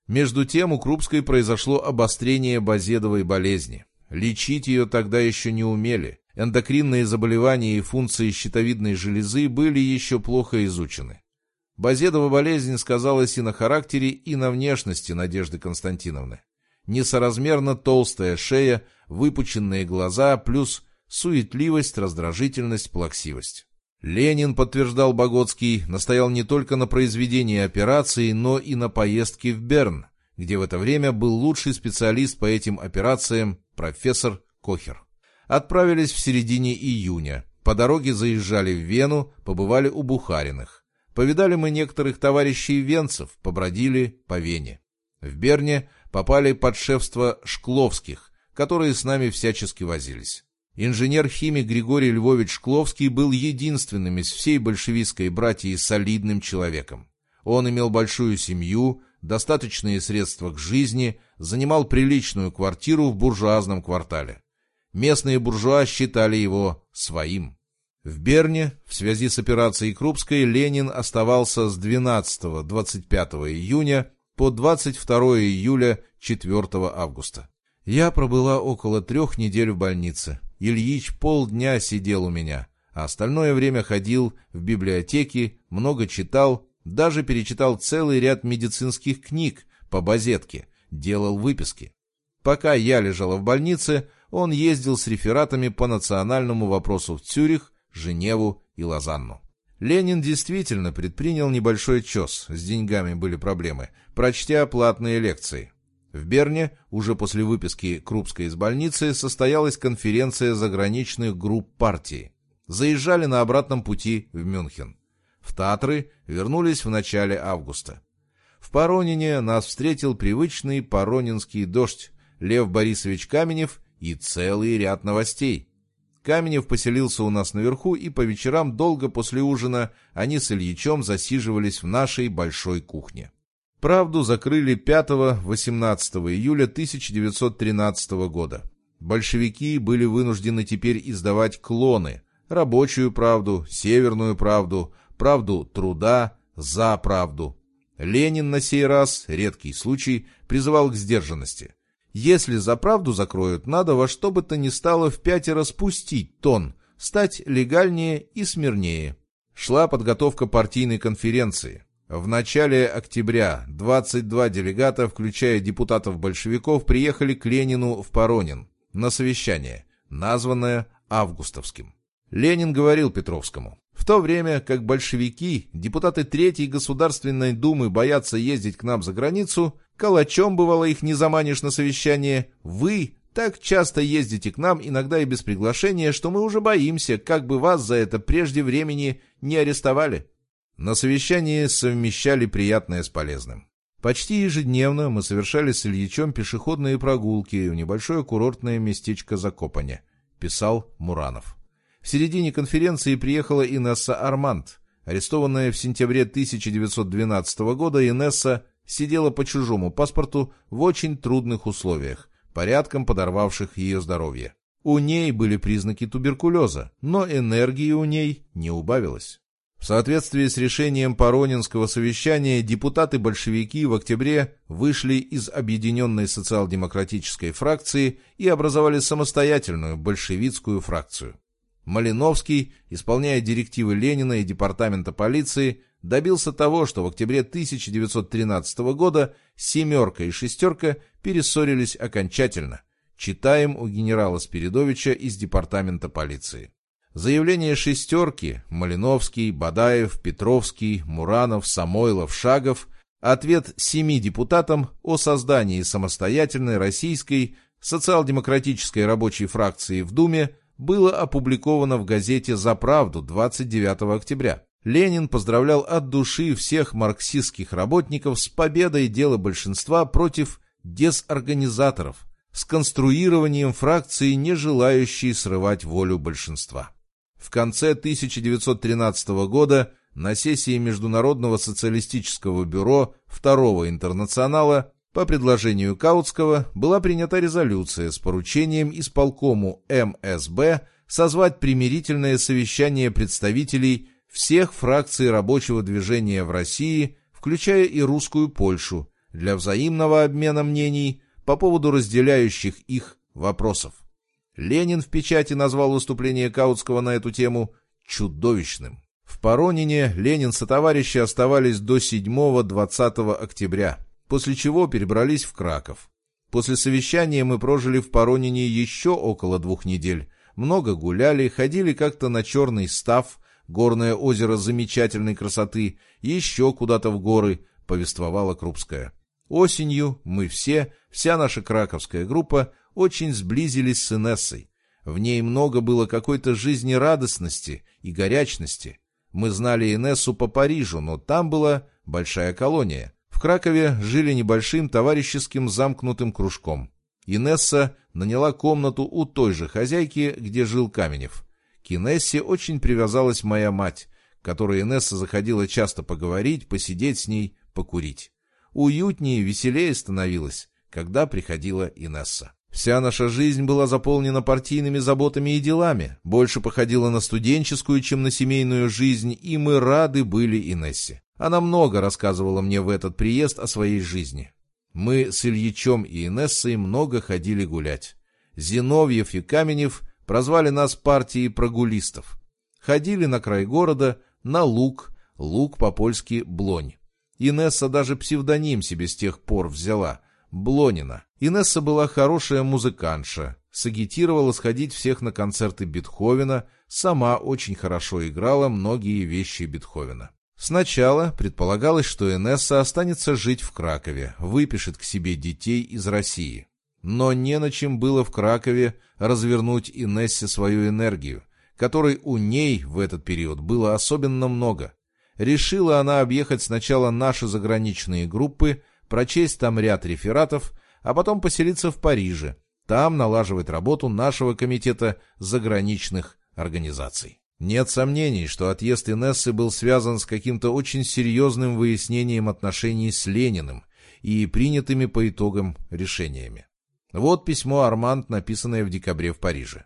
Между тем у Крупской произошло обострение базедовой болезни. Лечить ее тогда еще не умели. Эндокринные заболевания и функции щитовидной железы были еще плохо изучены. Базедова болезнь сказалась и на характере, и на внешности Надежды Константиновны. Несоразмерно толстая шея, выпученные глаза, плюс суетливость, раздражительность, плаксивость. Ленин, подтверждал Богоцкий, настоял не только на произведении операции, но и на поездке в Берн, где в это время был лучший специалист по этим операциям профессор Кохер. Отправились в середине июня. По дороге заезжали в Вену, побывали у Бухариных. Повидали мы некоторых товарищей венцев, побродили по Вене. В Берне попали под шефство Шкловских, которые с нами всячески возились. Инженер-химик Григорий Львович Шкловский был единственным из всей большевистской братьи солидным человеком. Он имел большую семью, достаточные средства к жизни, занимал приличную квартиру в буржуазном квартале. Местные буржуа считали его своим. В Берне в связи с операцией Крупской Ленин оставался с 12-25 июня по 22 июля 4 августа. Я пробыла около трех недель в больнице. Ильич полдня сидел у меня, а остальное время ходил в библиотеки, много читал, даже перечитал целый ряд медицинских книг по базетке, делал выписки. Пока я лежала в больнице, он ездил с рефератами по национальному вопросу в Цюрих, Женеву и Лозанну. Ленин действительно предпринял небольшой чес, с деньгами были проблемы, прочтя платные лекции. В Берне уже после выписки Крупской из больницы состоялась конференция заграничных групп партии. Заезжали на обратном пути в Мюнхен. В Татры вернулись в начале августа. В Поронине нас встретил привычный поронинский дождь, Лев Борисович Каменев и целый ряд новостей. Каменев поселился у нас наверху, и по вечерам долго после ужина они с Ильичом засиживались в нашей большой кухне. Правду закрыли 5-18 июля 1913 года. Большевики были вынуждены теперь издавать клоны – рабочую правду, северную правду, правду труда, за правду. Ленин на сей раз, редкий случай, призывал к сдержанности – если за правду закроют, надо во что бы то ни стало в пятеро спустить тон, стать легальнее и смирнее. Шла подготовка партийной конференции. В начале октября 22 делегата, включая депутатов-большевиков, приехали к Ленину в Поронин на совещание, названное Августовским. Ленин говорил Петровскому, в то время как большевики, депутаты Третьей Государственной Думы боятся ездить к нам за границу, Калачом, бывало, их не заманишь на совещание. Вы так часто ездите к нам, иногда и без приглашения, что мы уже боимся, как бы вас за это прежде времени не арестовали. На совещании совмещали приятное с полезным. Почти ежедневно мы совершали с Ильичом пешеходные прогулки в небольшое курортное местечко Закопане, писал Муранов. В середине конференции приехала Инесса Арманд. Арестованная в сентябре 1912 года, Инесса сидела по чужому паспорту в очень трудных условиях, порядком подорвавших ее здоровье. У ней были признаки туберкулеза, но энергии у ней не убавилось. В соответствии с решением Поронинского совещания депутаты-большевики в октябре вышли из объединенной социал-демократической фракции и образовали самостоятельную большевистскую фракцию. Малиновский, исполняя директивы Ленина и департамента полиции, добился того, что в октябре 1913 года «семерка» и «шестерка» перессорились окончательно. Читаем у генерала Спиридовича из департамента полиции. Заявление «шестерки» – Малиновский, Бадаев, Петровский, Муранов, Самойлов, Шагов – ответ семи депутатам о создании самостоятельной российской социал-демократической рабочей фракции в Думе было опубликовано в газете «За правду» 29 октября. Ленин поздравлял от души всех марксистских работников с победой дела большинства против дезорганизаторов, с конструированием фракции, не желающей срывать волю большинства. В конце 1913 года на сессии Международного социалистического бюро Второго интернационала по предложению Каутского была принята резолюция с поручением исполкому МСБ созвать примирительное совещание представителей всех фракций рабочего движения в России, включая и русскую Польшу, для взаимного обмена мнений по поводу разделяющих их вопросов. Ленин в печати назвал выступление Каутского на эту тему «чудовищным». В Поронине Ленин со товарищи оставались до 7-20 октября, после чего перебрались в Краков. После совещания мы прожили в Поронине еще около двух недель, много гуляли, ходили как-то на черный став, горное озеро замечательной красоты, еще куда-то в горы, повествовала Крупская. Осенью мы все, вся наша краковская группа, очень сблизились с Инессой. В ней много было какой-то жизнерадостности и горячности. Мы знали Инессу по Парижу, но там была большая колония. Кракове жили небольшим товарищеским замкнутым кружком. Инесса наняла комнату у той же хозяйки, где жил Каменев. К Инессе очень привязалась моя мать, которой Инесса заходила часто поговорить, посидеть с ней, покурить. Уютнее, веселее становилось, когда приходила Инесса. Вся наша жизнь была заполнена партийными заботами и делами, больше походила на студенческую, чем на семейную жизнь, и мы рады были Инессе. Она много рассказывала мне в этот приезд о своей жизни. Мы с Ильичом и Инессой много ходили гулять. Зиновьев и Каменев прозвали нас партией прогулистов. Ходили на край города, на луг, луг по-польски «блонь». Инесса даже псевдоним себе с тех пор взяла — Блонина. Инесса была хорошая музыкантша, сагитировала сходить всех на концерты Бетховена, сама очень хорошо играла многие вещи Бетховена. Сначала предполагалось, что Инесса останется жить в Кракове, выпишет к себе детей из России. Но не на чем было в Кракове развернуть Инессе свою энергию, которой у ней в этот период было особенно много. Решила она объехать сначала наши заграничные группы, прочесть там ряд рефератов, а потом поселиться в Париже, там налаживать работу нашего комитета заграничных организаций. Нет сомнений, что отъезд Инессы был связан с каким-то очень серьезным выяснением отношений с Лениным и принятыми по итогам решениями. Вот письмо Арманд, написанное в декабре в Париже.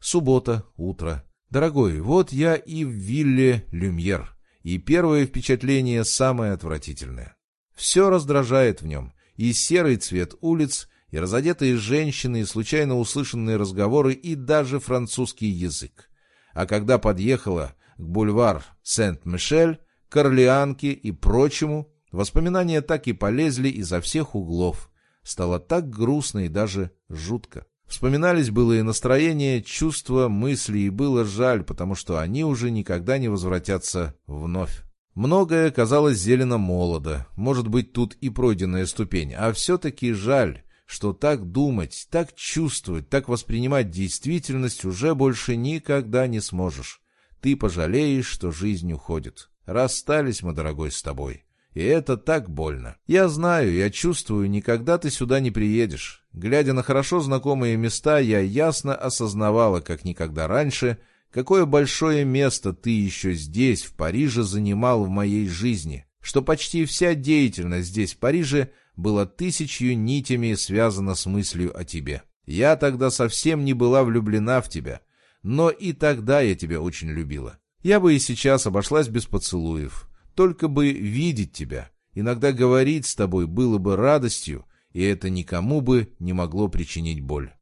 Суббота, утро. Дорогой, вот я и в вилле Люмьер, и первое впечатление самое отвратительное. Все раздражает в нем, и серый цвет улиц, и разодетые женщины, и случайно услышанные разговоры, и даже французский язык. А когда подъехала к бульвар Сент-Мишель, к Орлеанке и прочему, воспоминания так и полезли изо всех углов. Стало так грустно и даже жутко. Вспоминались было и настроение, чувства, мысли, и было жаль, потому что они уже никогда не возвратятся вновь. Многое казалось зелено молодо, может быть, тут и пройденная ступень, а все-таки жаль, что так думать, так чувствовать, так воспринимать действительность уже больше никогда не сможешь. Ты пожалеешь, что жизнь уходит. Расстались мы, дорогой, с тобой. И это так больно. Я знаю, я чувствую, никогда ты сюда не приедешь. Глядя на хорошо знакомые места, я ясно осознавала, как никогда раньше, какое большое место ты еще здесь, в Париже, занимал в моей жизни, что почти вся деятельность здесь, в Париже, была тысячью нитями связана с мыслью о тебе. Я тогда совсем не была влюблена в тебя, но и тогда я тебя очень любила. Я бы и сейчас обошлась без поцелуев, только бы видеть тебя, иногда говорить с тобой было бы радостью, и это никому бы не могло причинить боль.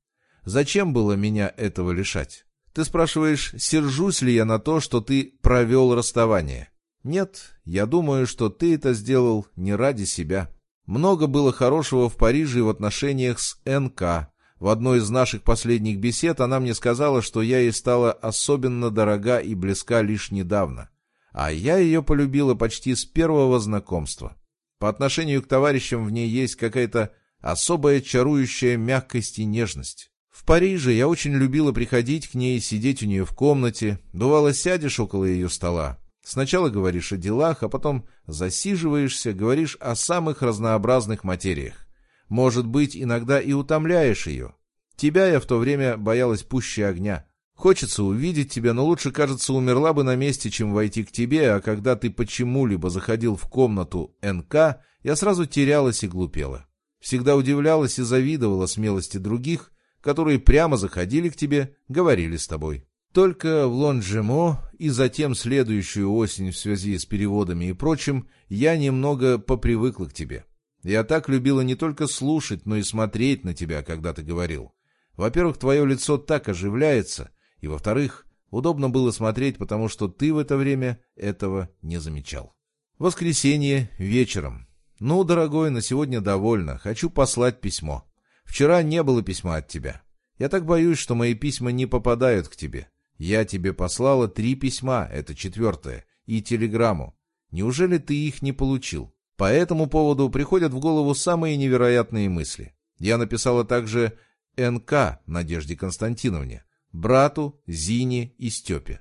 Зачем было меня этого лишать? Ты спрашиваешь, сержусь ли я на то, что ты провел расставание? Нет, я думаю, что ты это сделал не ради себя. Много было хорошего в Париже в отношениях с НК. В одной из наших последних бесед она мне сказала, что я ей стала особенно дорога и близка лишь недавно а я ее полюбила почти с первого знакомства. По отношению к товарищам в ней есть какая-то особая чарующая мягкость и нежность. В Париже я очень любила приходить к ней, сидеть у нее в комнате. Бывало, сядешь около ее стола. Сначала говоришь о делах, а потом засиживаешься, говоришь о самых разнообразных материях. Может быть, иногда и утомляешь ее. Тебя я в то время боялась пуще огня. Хочется увидеть тебя, но лучше, кажется, умерла бы на месте, чем войти к тебе, а когда ты почему-либо заходил в комнату НК, я сразу терялась и глупела. Всегда удивлялась и завидовала смелости других, которые прямо заходили к тебе, говорили с тобой. Только в Лонжемо и затем следующую осень в связи с переводами и прочим я немного попривыкла к тебе. Я так любила не только слушать, но и смотреть на тебя, когда ты говорил. Во-первых, твое лицо так оживляется, и, во-вторых, удобно было смотреть, потому что ты в это время этого не замечал. Воскресенье вечером. Ну, дорогой, на сегодня довольно. Хочу послать письмо. Вчера не было письма от тебя. Я так боюсь, что мои письма не попадают к тебе. Я тебе послала три письма, это четвертое, и телеграмму. Неужели ты их не получил? По этому поводу приходят в голову самые невероятные мысли. Я написала также НК Надежде Константиновне брату, Зине и Степе.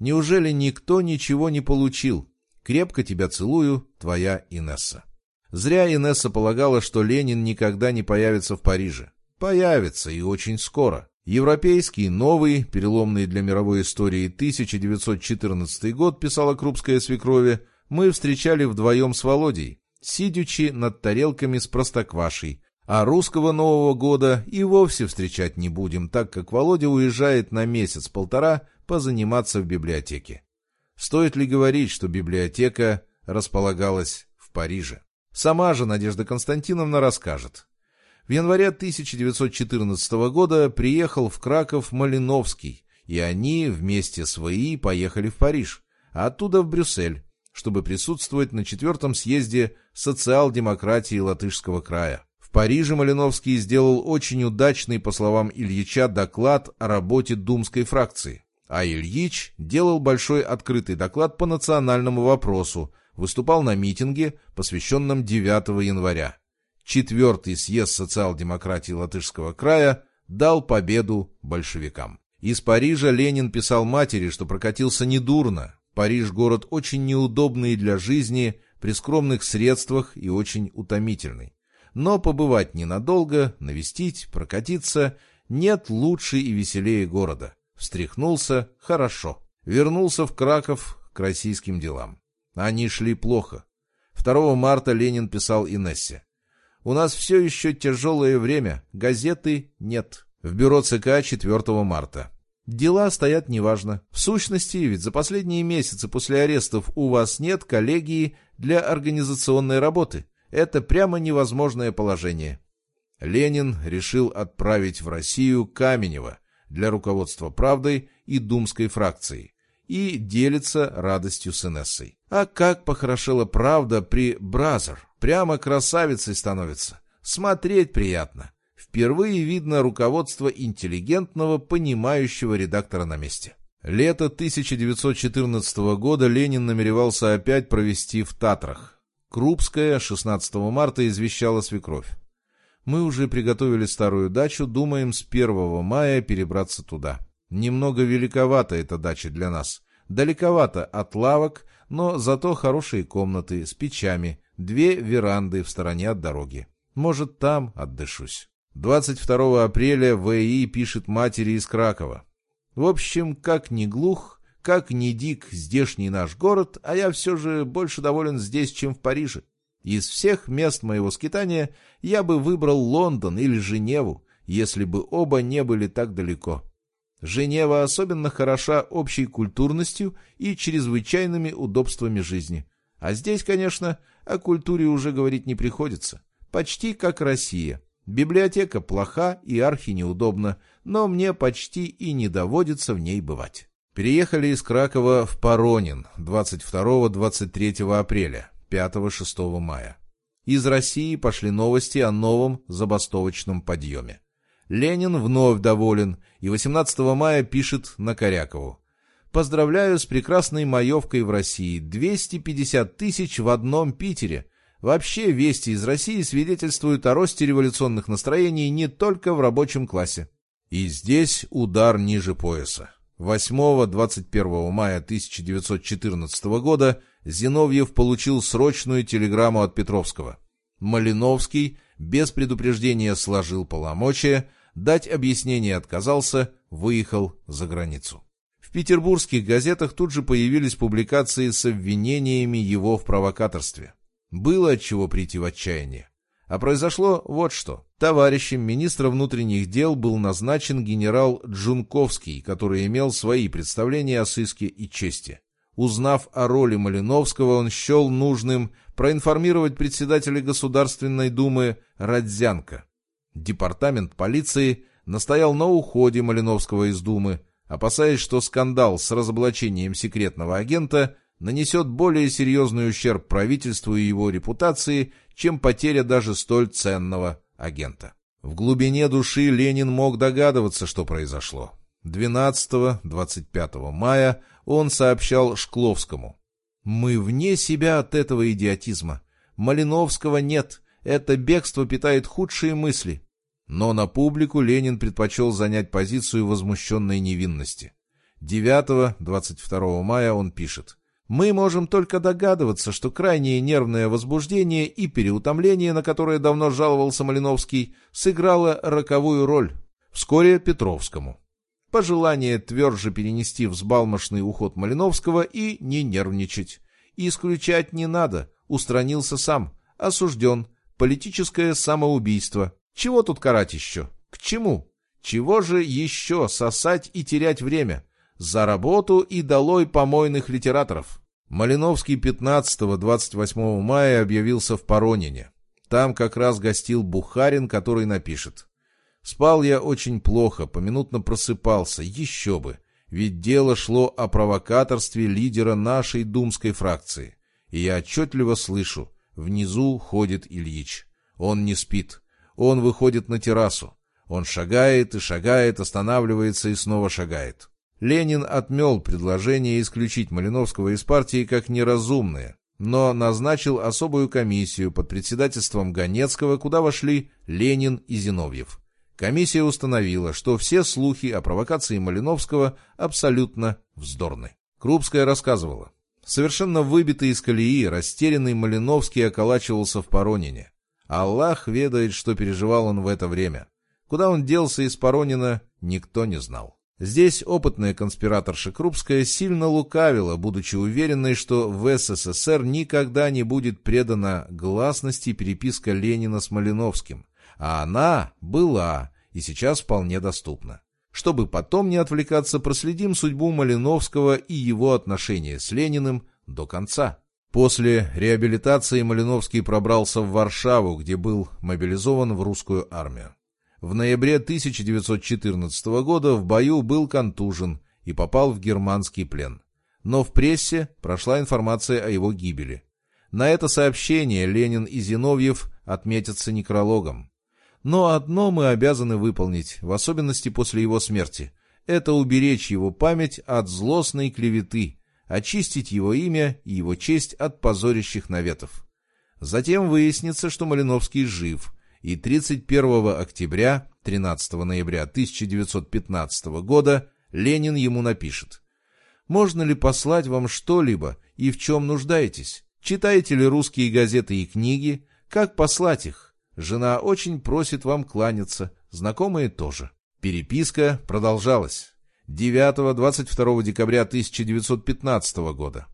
Неужели никто ничего не получил? Крепко тебя целую, твоя Инесса. Зря Инесса полагала, что Ленин никогда не появится в Париже. Появится и очень скоро. Европейский, новый, переломный для мировой истории 1914 год, писала Крупская свекрови, мы встречали вдвоем с Володей, сидячи над тарелками с простоквашей, А русского Нового года и вовсе встречать не будем, так как Володя уезжает на месяц-полтора позаниматься в библиотеке. Стоит ли говорить, что библиотека располагалась в Париже? Сама же Надежда Константиновна расскажет. В январе 1914 года приехал в Краков Малиновский, и они вместе с ВИИ поехали в Париж, а оттуда в Брюссель, чтобы присутствовать на четвертом съезде социал-демократии Латышского края. В Париже Малиновский сделал очень удачный, по словам Ильича, доклад о работе думской фракции. А Ильич делал большой открытый доклад по национальному вопросу, выступал на митинге, посвященном 9 января. Четвертый съезд социал-демократии Латышского края дал победу большевикам. Из Парижа Ленин писал матери, что прокатился недурно. Париж – город очень неудобный для жизни, при скромных средствах и очень утомительный. Но побывать ненадолго, навестить, прокатиться – нет лучше и веселее города. Встряхнулся – хорошо. Вернулся в Краков к российским делам. Они шли плохо. 2 марта Ленин писал Инессе. «У нас все еще тяжелое время, газеты нет». В бюро ЦК 4 марта. Дела стоят неважно. В сущности, ведь за последние месяцы после арестов у вас нет коллегии для организационной работы. Это прямо невозможное положение. Ленин решил отправить в Россию Каменева для руководства «Правдой» и Думской фракцией и делится радостью с Инессой. А как похорошела правда при Бразер. Прямо красавицей становится. Смотреть приятно. Впервые видно руководство интеллигентного, понимающего редактора на месте. Лето 1914 года Ленин намеревался опять провести в Татрах. Крупская 16 марта извещала свекровь. Мы уже приготовили старую дачу, думаем с 1 мая перебраться туда. Немного великовата эта дача для нас. Далековато от лавок, но зато хорошие комнаты с печами, две веранды в стороне от дороги. Может, там отдышусь. 22 апреля В.И. пишет матери из Кракова. В общем, как ни глух, как ни дик здешний наш город, а я все же больше доволен здесь, чем в Париже. Из всех мест моего скитания я бы выбрал Лондон или Женеву, если бы оба не были так далеко. Женева особенно хороша общей культурностью и чрезвычайными удобствами жизни. А здесь, конечно, о культуре уже говорить не приходится. Почти как Россия. Библиотека плоха и архи неудобна, но мне почти и не доводится в ней бывать. Переехали из Кракова в Поронин 22-23 апреля, 5-6 мая. Из России пошли новости о новом забастовочном подъеме. Ленин вновь доволен и 18 мая пишет на Корякову. «Поздравляю с прекрасной маевкой в России. 250 тысяч в одном Питере. Вообще вести из России свидетельствуют о росте революционных настроений не только в рабочем классе. И здесь удар ниже пояса. 8-21 мая 1914 года Зиновьев получил срочную телеграмму от Петровского. Малиновский без предупреждения сложил полномочия, дать объяснение отказался, выехал за границу. В петербургских газетах тут же появились публикации с обвинениями его в провокаторстве. Было от чего прийти в отчаяние. А произошло вот что. Товарищем министра внутренних дел был назначен генерал Джунковский, который имел свои представления о сыске и чести. Узнав о роли Малиновского, он счел нужным проинформировать председателя Государственной Думы Родзянко. Департамент полиции настоял на уходе Малиновского из Думы, опасаясь, что скандал с разоблачением секретного агента нанесет более серьезный ущерб правительству и его репутации, чем потеря даже столь ценного агента. В глубине души Ленин мог догадываться, что произошло. 12-25 мая он сообщал Шкловскому. «Мы вне себя от этого идиотизма. Малиновского нет. Это бегство питает худшие мысли». Но на публику Ленин предпочел занять позицию возмущенной невинности. 9-22 мая он пишет. Мы можем только догадываться, что крайнее нервное возбуждение и переутомление, на которое давно жаловался Малиновский, сыграло роковую роль. Вскоре Петровскому. Пожелание тверже перенести взбалмошный уход Малиновского и не нервничать. исключать не надо, устранился сам, осужден, политическое самоубийство. Чего тут карать еще? К чему? Чего же еще сосать и терять время? За работу и долой помойных литераторов. Малиновский 15-28 мая объявился в Поронине. Там как раз гостил Бухарин, который напишет. Спал я очень плохо, поминутно просыпался, еще бы. Ведь дело шло о провокаторстве лидера нашей думской фракции. И я отчетливо слышу, внизу ходит Ильич. Он не спит. Он выходит на террасу. Он шагает и шагает, останавливается и снова шагает. Ленин отмел предложение исключить Малиновского из партии как неразумное, но назначил особую комиссию под председательством Ганецкого, куда вошли Ленин и Зиновьев. Комиссия установила, что все слухи о провокации Малиновского абсолютно вздорны. Крупская рассказывала. Совершенно выбитый из колеи, растерянный Малиновский околачивался в Поронине. Аллах ведает, что переживал он в это время. Куда он делся из Поронина, никто не знал. Здесь опытная конспираторша Крупская сильно лукавила, будучи уверенной, что в СССР никогда не будет предана гласности переписка Ленина с Малиновским, а она была и сейчас вполне доступна. Чтобы потом не отвлекаться, проследим судьбу Малиновского и его отношения с Лениным до конца. После реабилитации Малиновский пробрался в Варшаву, где был мобилизован в русскую армию. В ноябре 1914 года в бою был контужен и попал в германский плен. Но в прессе прошла информация о его гибели. На это сообщение Ленин и Зиновьев отметятся некрологом. Но одно мы обязаны выполнить, в особенности после его смерти. Это уберечь его память от злостной клеветы, очистить его имя и его честь от позорящих наветов. Затем выяснится, что Малиновский жив, и 31 октября, 13 ноября 1915 года Ленин ему напишет. «Можно ли послать вам что-либо и в чем нуждаетесь? Читаете ли русские газеты и книги? Как послать их? Жена очень просит вам кланяться, знакомые тоже. Переписка продолжалась. 9-22 декабря 1915 года.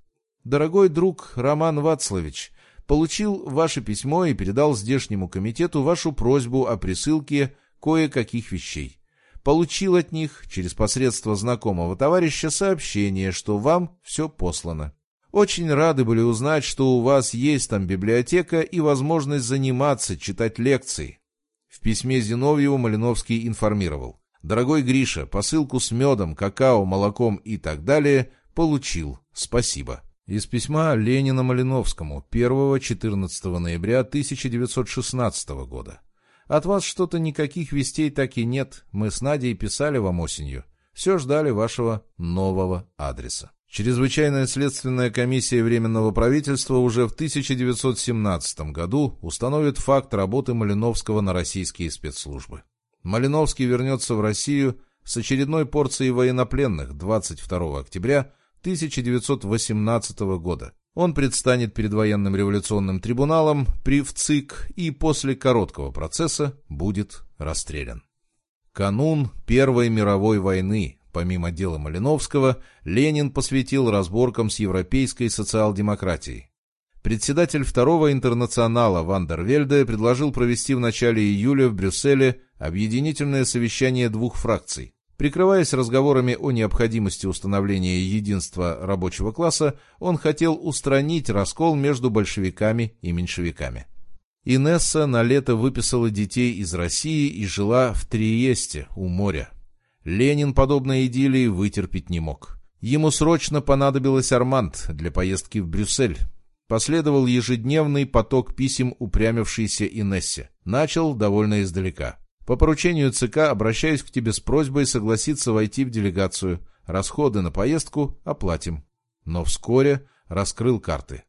Дорогой друг Роман Вацлович, получил ваше письмо и передал здешнему комитету вашу просьбу о присылке кое-каких вещей. Получил от них, через посредство знакомого товарища, сообщение, что вам все послано. Очень рады были узнать, что у вас есть там библиотека и возможность заниматься, читать лекции. В письме Зиновьеву Малиновский информировал. «Дорогой Гриша, посылку с медом, какао, молоком и так далее получил. Спасибо». Из письма Ленина Малиновскому 1-14 ноября 1916 года. От вас что-то никаких вестей так и нет. Мы с Надей писали вам осенью. Все ждали вашего нового адреса. Чрезвычайная следственная комиссия Временного правительства уже в 1917 году установит факт работы Малиновского на российские спецслужбы. Малиновский вернется в Россию с очередной порцией военнопленных 22 октября 1918 года. Он предстанет перед военным революционным трибуналом при ВЦИК и после короткого процесса будет расстрелян. Канун Первой мировой войны Помимо дела Малиновского, Ленин посвятил разборкам с европейской социал-демократией. Председатель Второго интернационала Вандервельде предложил провести в начале июля в Брюсселе объединительное совещание двух фракций. Прикрываясь разговорами о необходимости установления единства рабочего класса, он хотел устранить раскол между большевиками и меньшевиками. Инесса на лето выписала детей из России и жила в Триесте у моря. Ленин подобной идиллии вытерпеть не мог. Ему срочно понадобилось Арманд для поездки в Брюссель. Последовал ежедневный поток писем упрямившейся Инессе. Начал довольно издалека. По поручению ЦК обращаюсь к тебе с просьбой согласиться войти в делегацию. Расходы на поездку оплатим. Но вскоре раскрыл карты.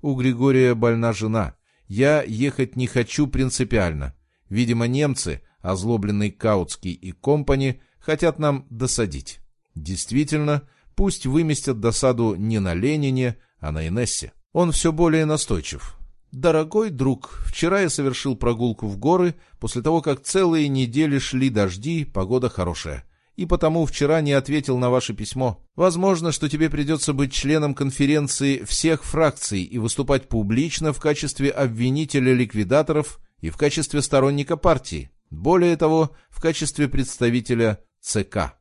У Григория больна жена. Я ехать не хочу принципиально. Видимо, немцы, озлобленный Каутский и компани, хотят нам досадить. Действительно, пусть выместят досаду не на Ленине, а на Инессе. Он все более настойчив. «Дорогой друг, вчера я совершил прогулку в горы после того, как целые недели шли дожди, погода хорошая. и потому вчера не ответил на ваше письмо. Возможно, что тебе придется быть членом конференции всех фракций и выступать публично в качестве обвинителя ликвидаторов и в качестве сторонника партии. Более того, в качестве представителя ЦК.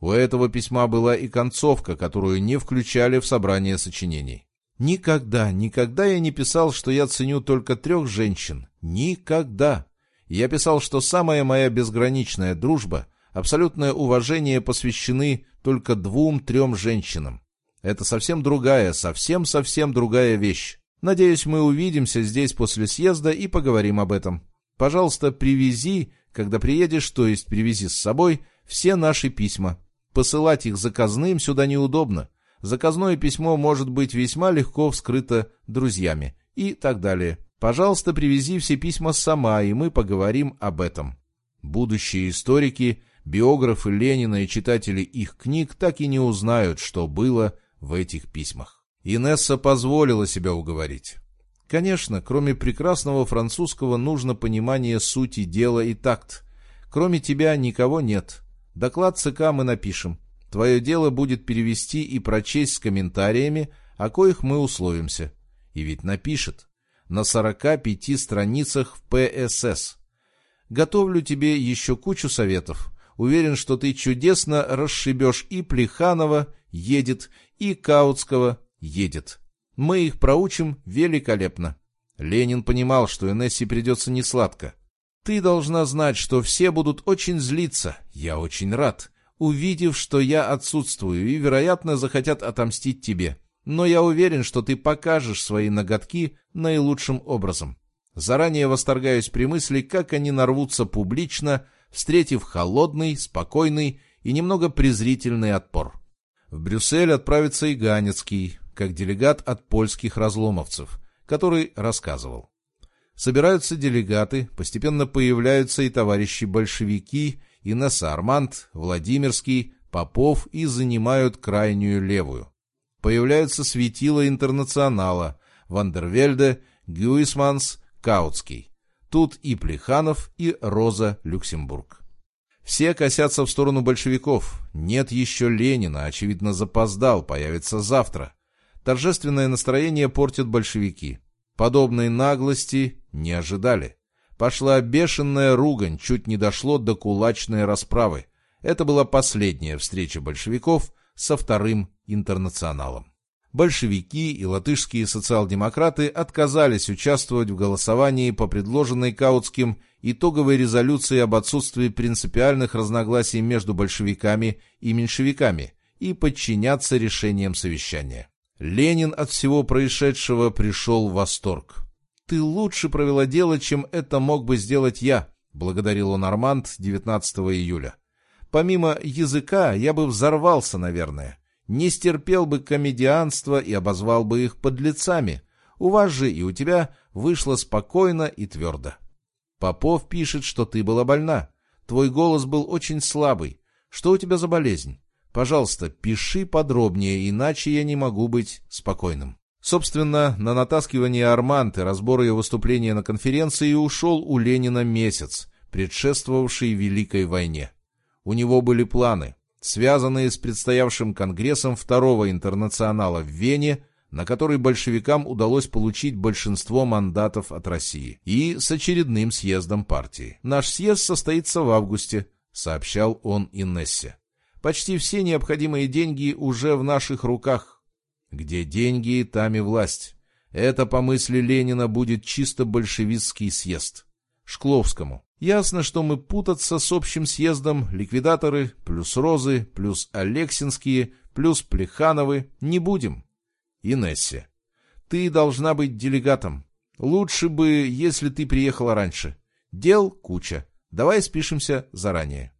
У этого письма была и концовка, которую не включали в собрание сочинений. Никогда, никогда я не писал, что я ценю только трех женщин. Никогда. Я писал, что самая моя безграничная дружба, абсолютное уважение посвящены только двум-трем женщинам. Это совсем другая, совсем-совсем другая вещь. Надеюсь, мы увидимся здесь после съезда и поговорим об этом. Пожалуйста, привези, когда приедешь, то есть привези с собой, все наши письма. Посылать их заказным сюда неудобно. Заказное письмо может быть весьма легко вскрыто друзьями и так далее. Пожалуйста, привези все письма сама, и мы поговорим об этом. Будущие историки, биографы Ленина и читатели их книг так и не узнают, что было в этих письмах. Инесса позволила себя уговорить. Конечно, кроме прекрасного французского нужно понимание сути дела и такт. Кроме тебя никого нет. Доклад ЦК мы напишем. Твое дело будет перевести и прочесть с комментариями, о коих мы условимся. И ведь напишет. На 45 страницах в ПСС. Готовлю тебе еще кучу советов. Уверен, что ты чудесно расшибешь и Плеханова едет, и Каутского едет. Мы их проучим великолепно. Ленин понимал, что Энессе придется несладко. Ты должна знать, что все будут очень злиться. Я очень рад, увидев, что я отсутствую, и, вероятно, захотят отомстить тебе. Но я уверен, что ты покажешь свои ноготки наилучшим образом. Заранее восторгаюсь при мысли, как они нарвутся публично, встретив холодный, спокойный и немного презрительный отпор. В Брюссель отправится и Ганецкий, как делегат от польских разломовцев, который рассказывал. Собираются делегаты, постепенно появляются и товарищи-большевики, Инесса Арманд, Владимирский, Попов и занимают крайнюю левую. Появляются светила интернационала, Вандервельде, Гюисманс, Каутский. Тут и Плеханов, и Роза Люксембург. Все косятся в сторону большевиков. Нет еще Ленина, очевидно, запоздал, появится завтра. Торжественное настроение портят большевики. Подобной наглости не ожидали. Пошла бешеная ругань, чуть не дошло до кулачной расправы. Это была последняя встреча большевиков со вторым интернационалом. Большевики и латышские социал-демократы отказались участвовать в голосовании по предложенной Каутским итоговой резолюции об отсутствии принципиальных разногласий между большевиками и меньшевиками и подчиняться решениям совещания. Ленин от всего происшедшего пришел в восторг. «Ты лучше провела дело, чем это мог бы сделать я», — благодарил он Арманд 19 июля. «Помимо языка я бы взорвался, наверное. Не стерпел бы комедианства и обозвал бы их подлецами. У вас же и у тебя вышло спокойно и твердо. Попов пишет, что ты была больна. Твой голос был очень слабый. Что у тебя за болезнь? Пожалуйста, пиши подробнее, иначе я не могу быть спокойным. Собственно, на натаскивание Армант и разбор ее выступления на конференции ушел у Ленина месяц, предшествовавший Великой войне. У него были планы, связанные с предстоявшим конгрессом Второго интернационала в Вене, на который большевикам удалось получить большинство мандатов от России, и с очередным съездом партии. «Наш съезд состоится в августе», — сообщал он Инессе. Почти все необходимые деньги уже в наших руках. Где деньги, там и власть. Это, по мысли Ленина, будет чисто большевистский съезд. Шкловскому. Ясно, что мы путаться с общим съездом, ликвидаторы, плюс Розы, плюс Алексинские, плюс Плехановы, не будем. Инессе. Ты должна быть делегатом. Лучше бы, если ты приехала раньше. Дел куча. Давай спишемся заранее.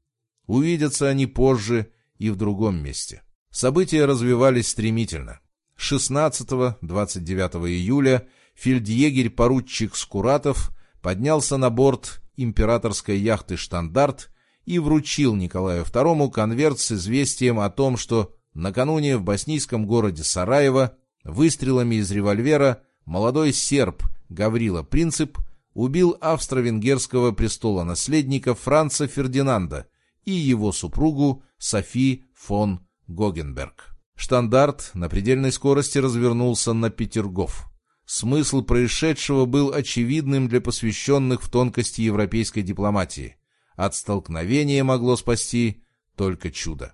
Увидятся они позже и в другом месте. События развивались стремительно. 16-29 июля фельдъегерь-поручик Скуратов поднялся на борт императорской яхты «Штандарт» и вручил Николаю II конверт с известием о том, что накануне в боснийском городе Сараево выстрелами из револьвера молодой серб Гаврила Принцип убил австро-венгерского престола наследника Франца Фердинанда и его супругу Софи фон Гогенберг. Штандарт на предельной скорости развернулся на Петергоф. Смысл происшедшего был очевидным для посвященных в тонкости европейской дипломатии. От столкновения могло спасти только чудо.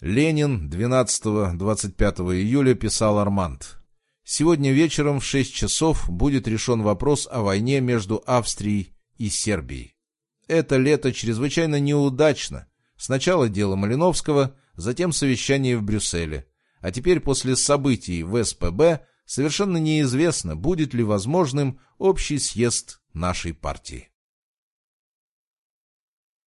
Ленин 12-25 июля писал Арманд. Сегодня вечером в 6 часов будет решен вопрос о войне между Австрией и Сербией. Это лето чрезвычайно неудачно. Сначала дело Малиновского, затем совещание в Брюсселе. А теперь после событий в СПБ совершенно неизвестно, будет ли возможным общий съезд нашей партии.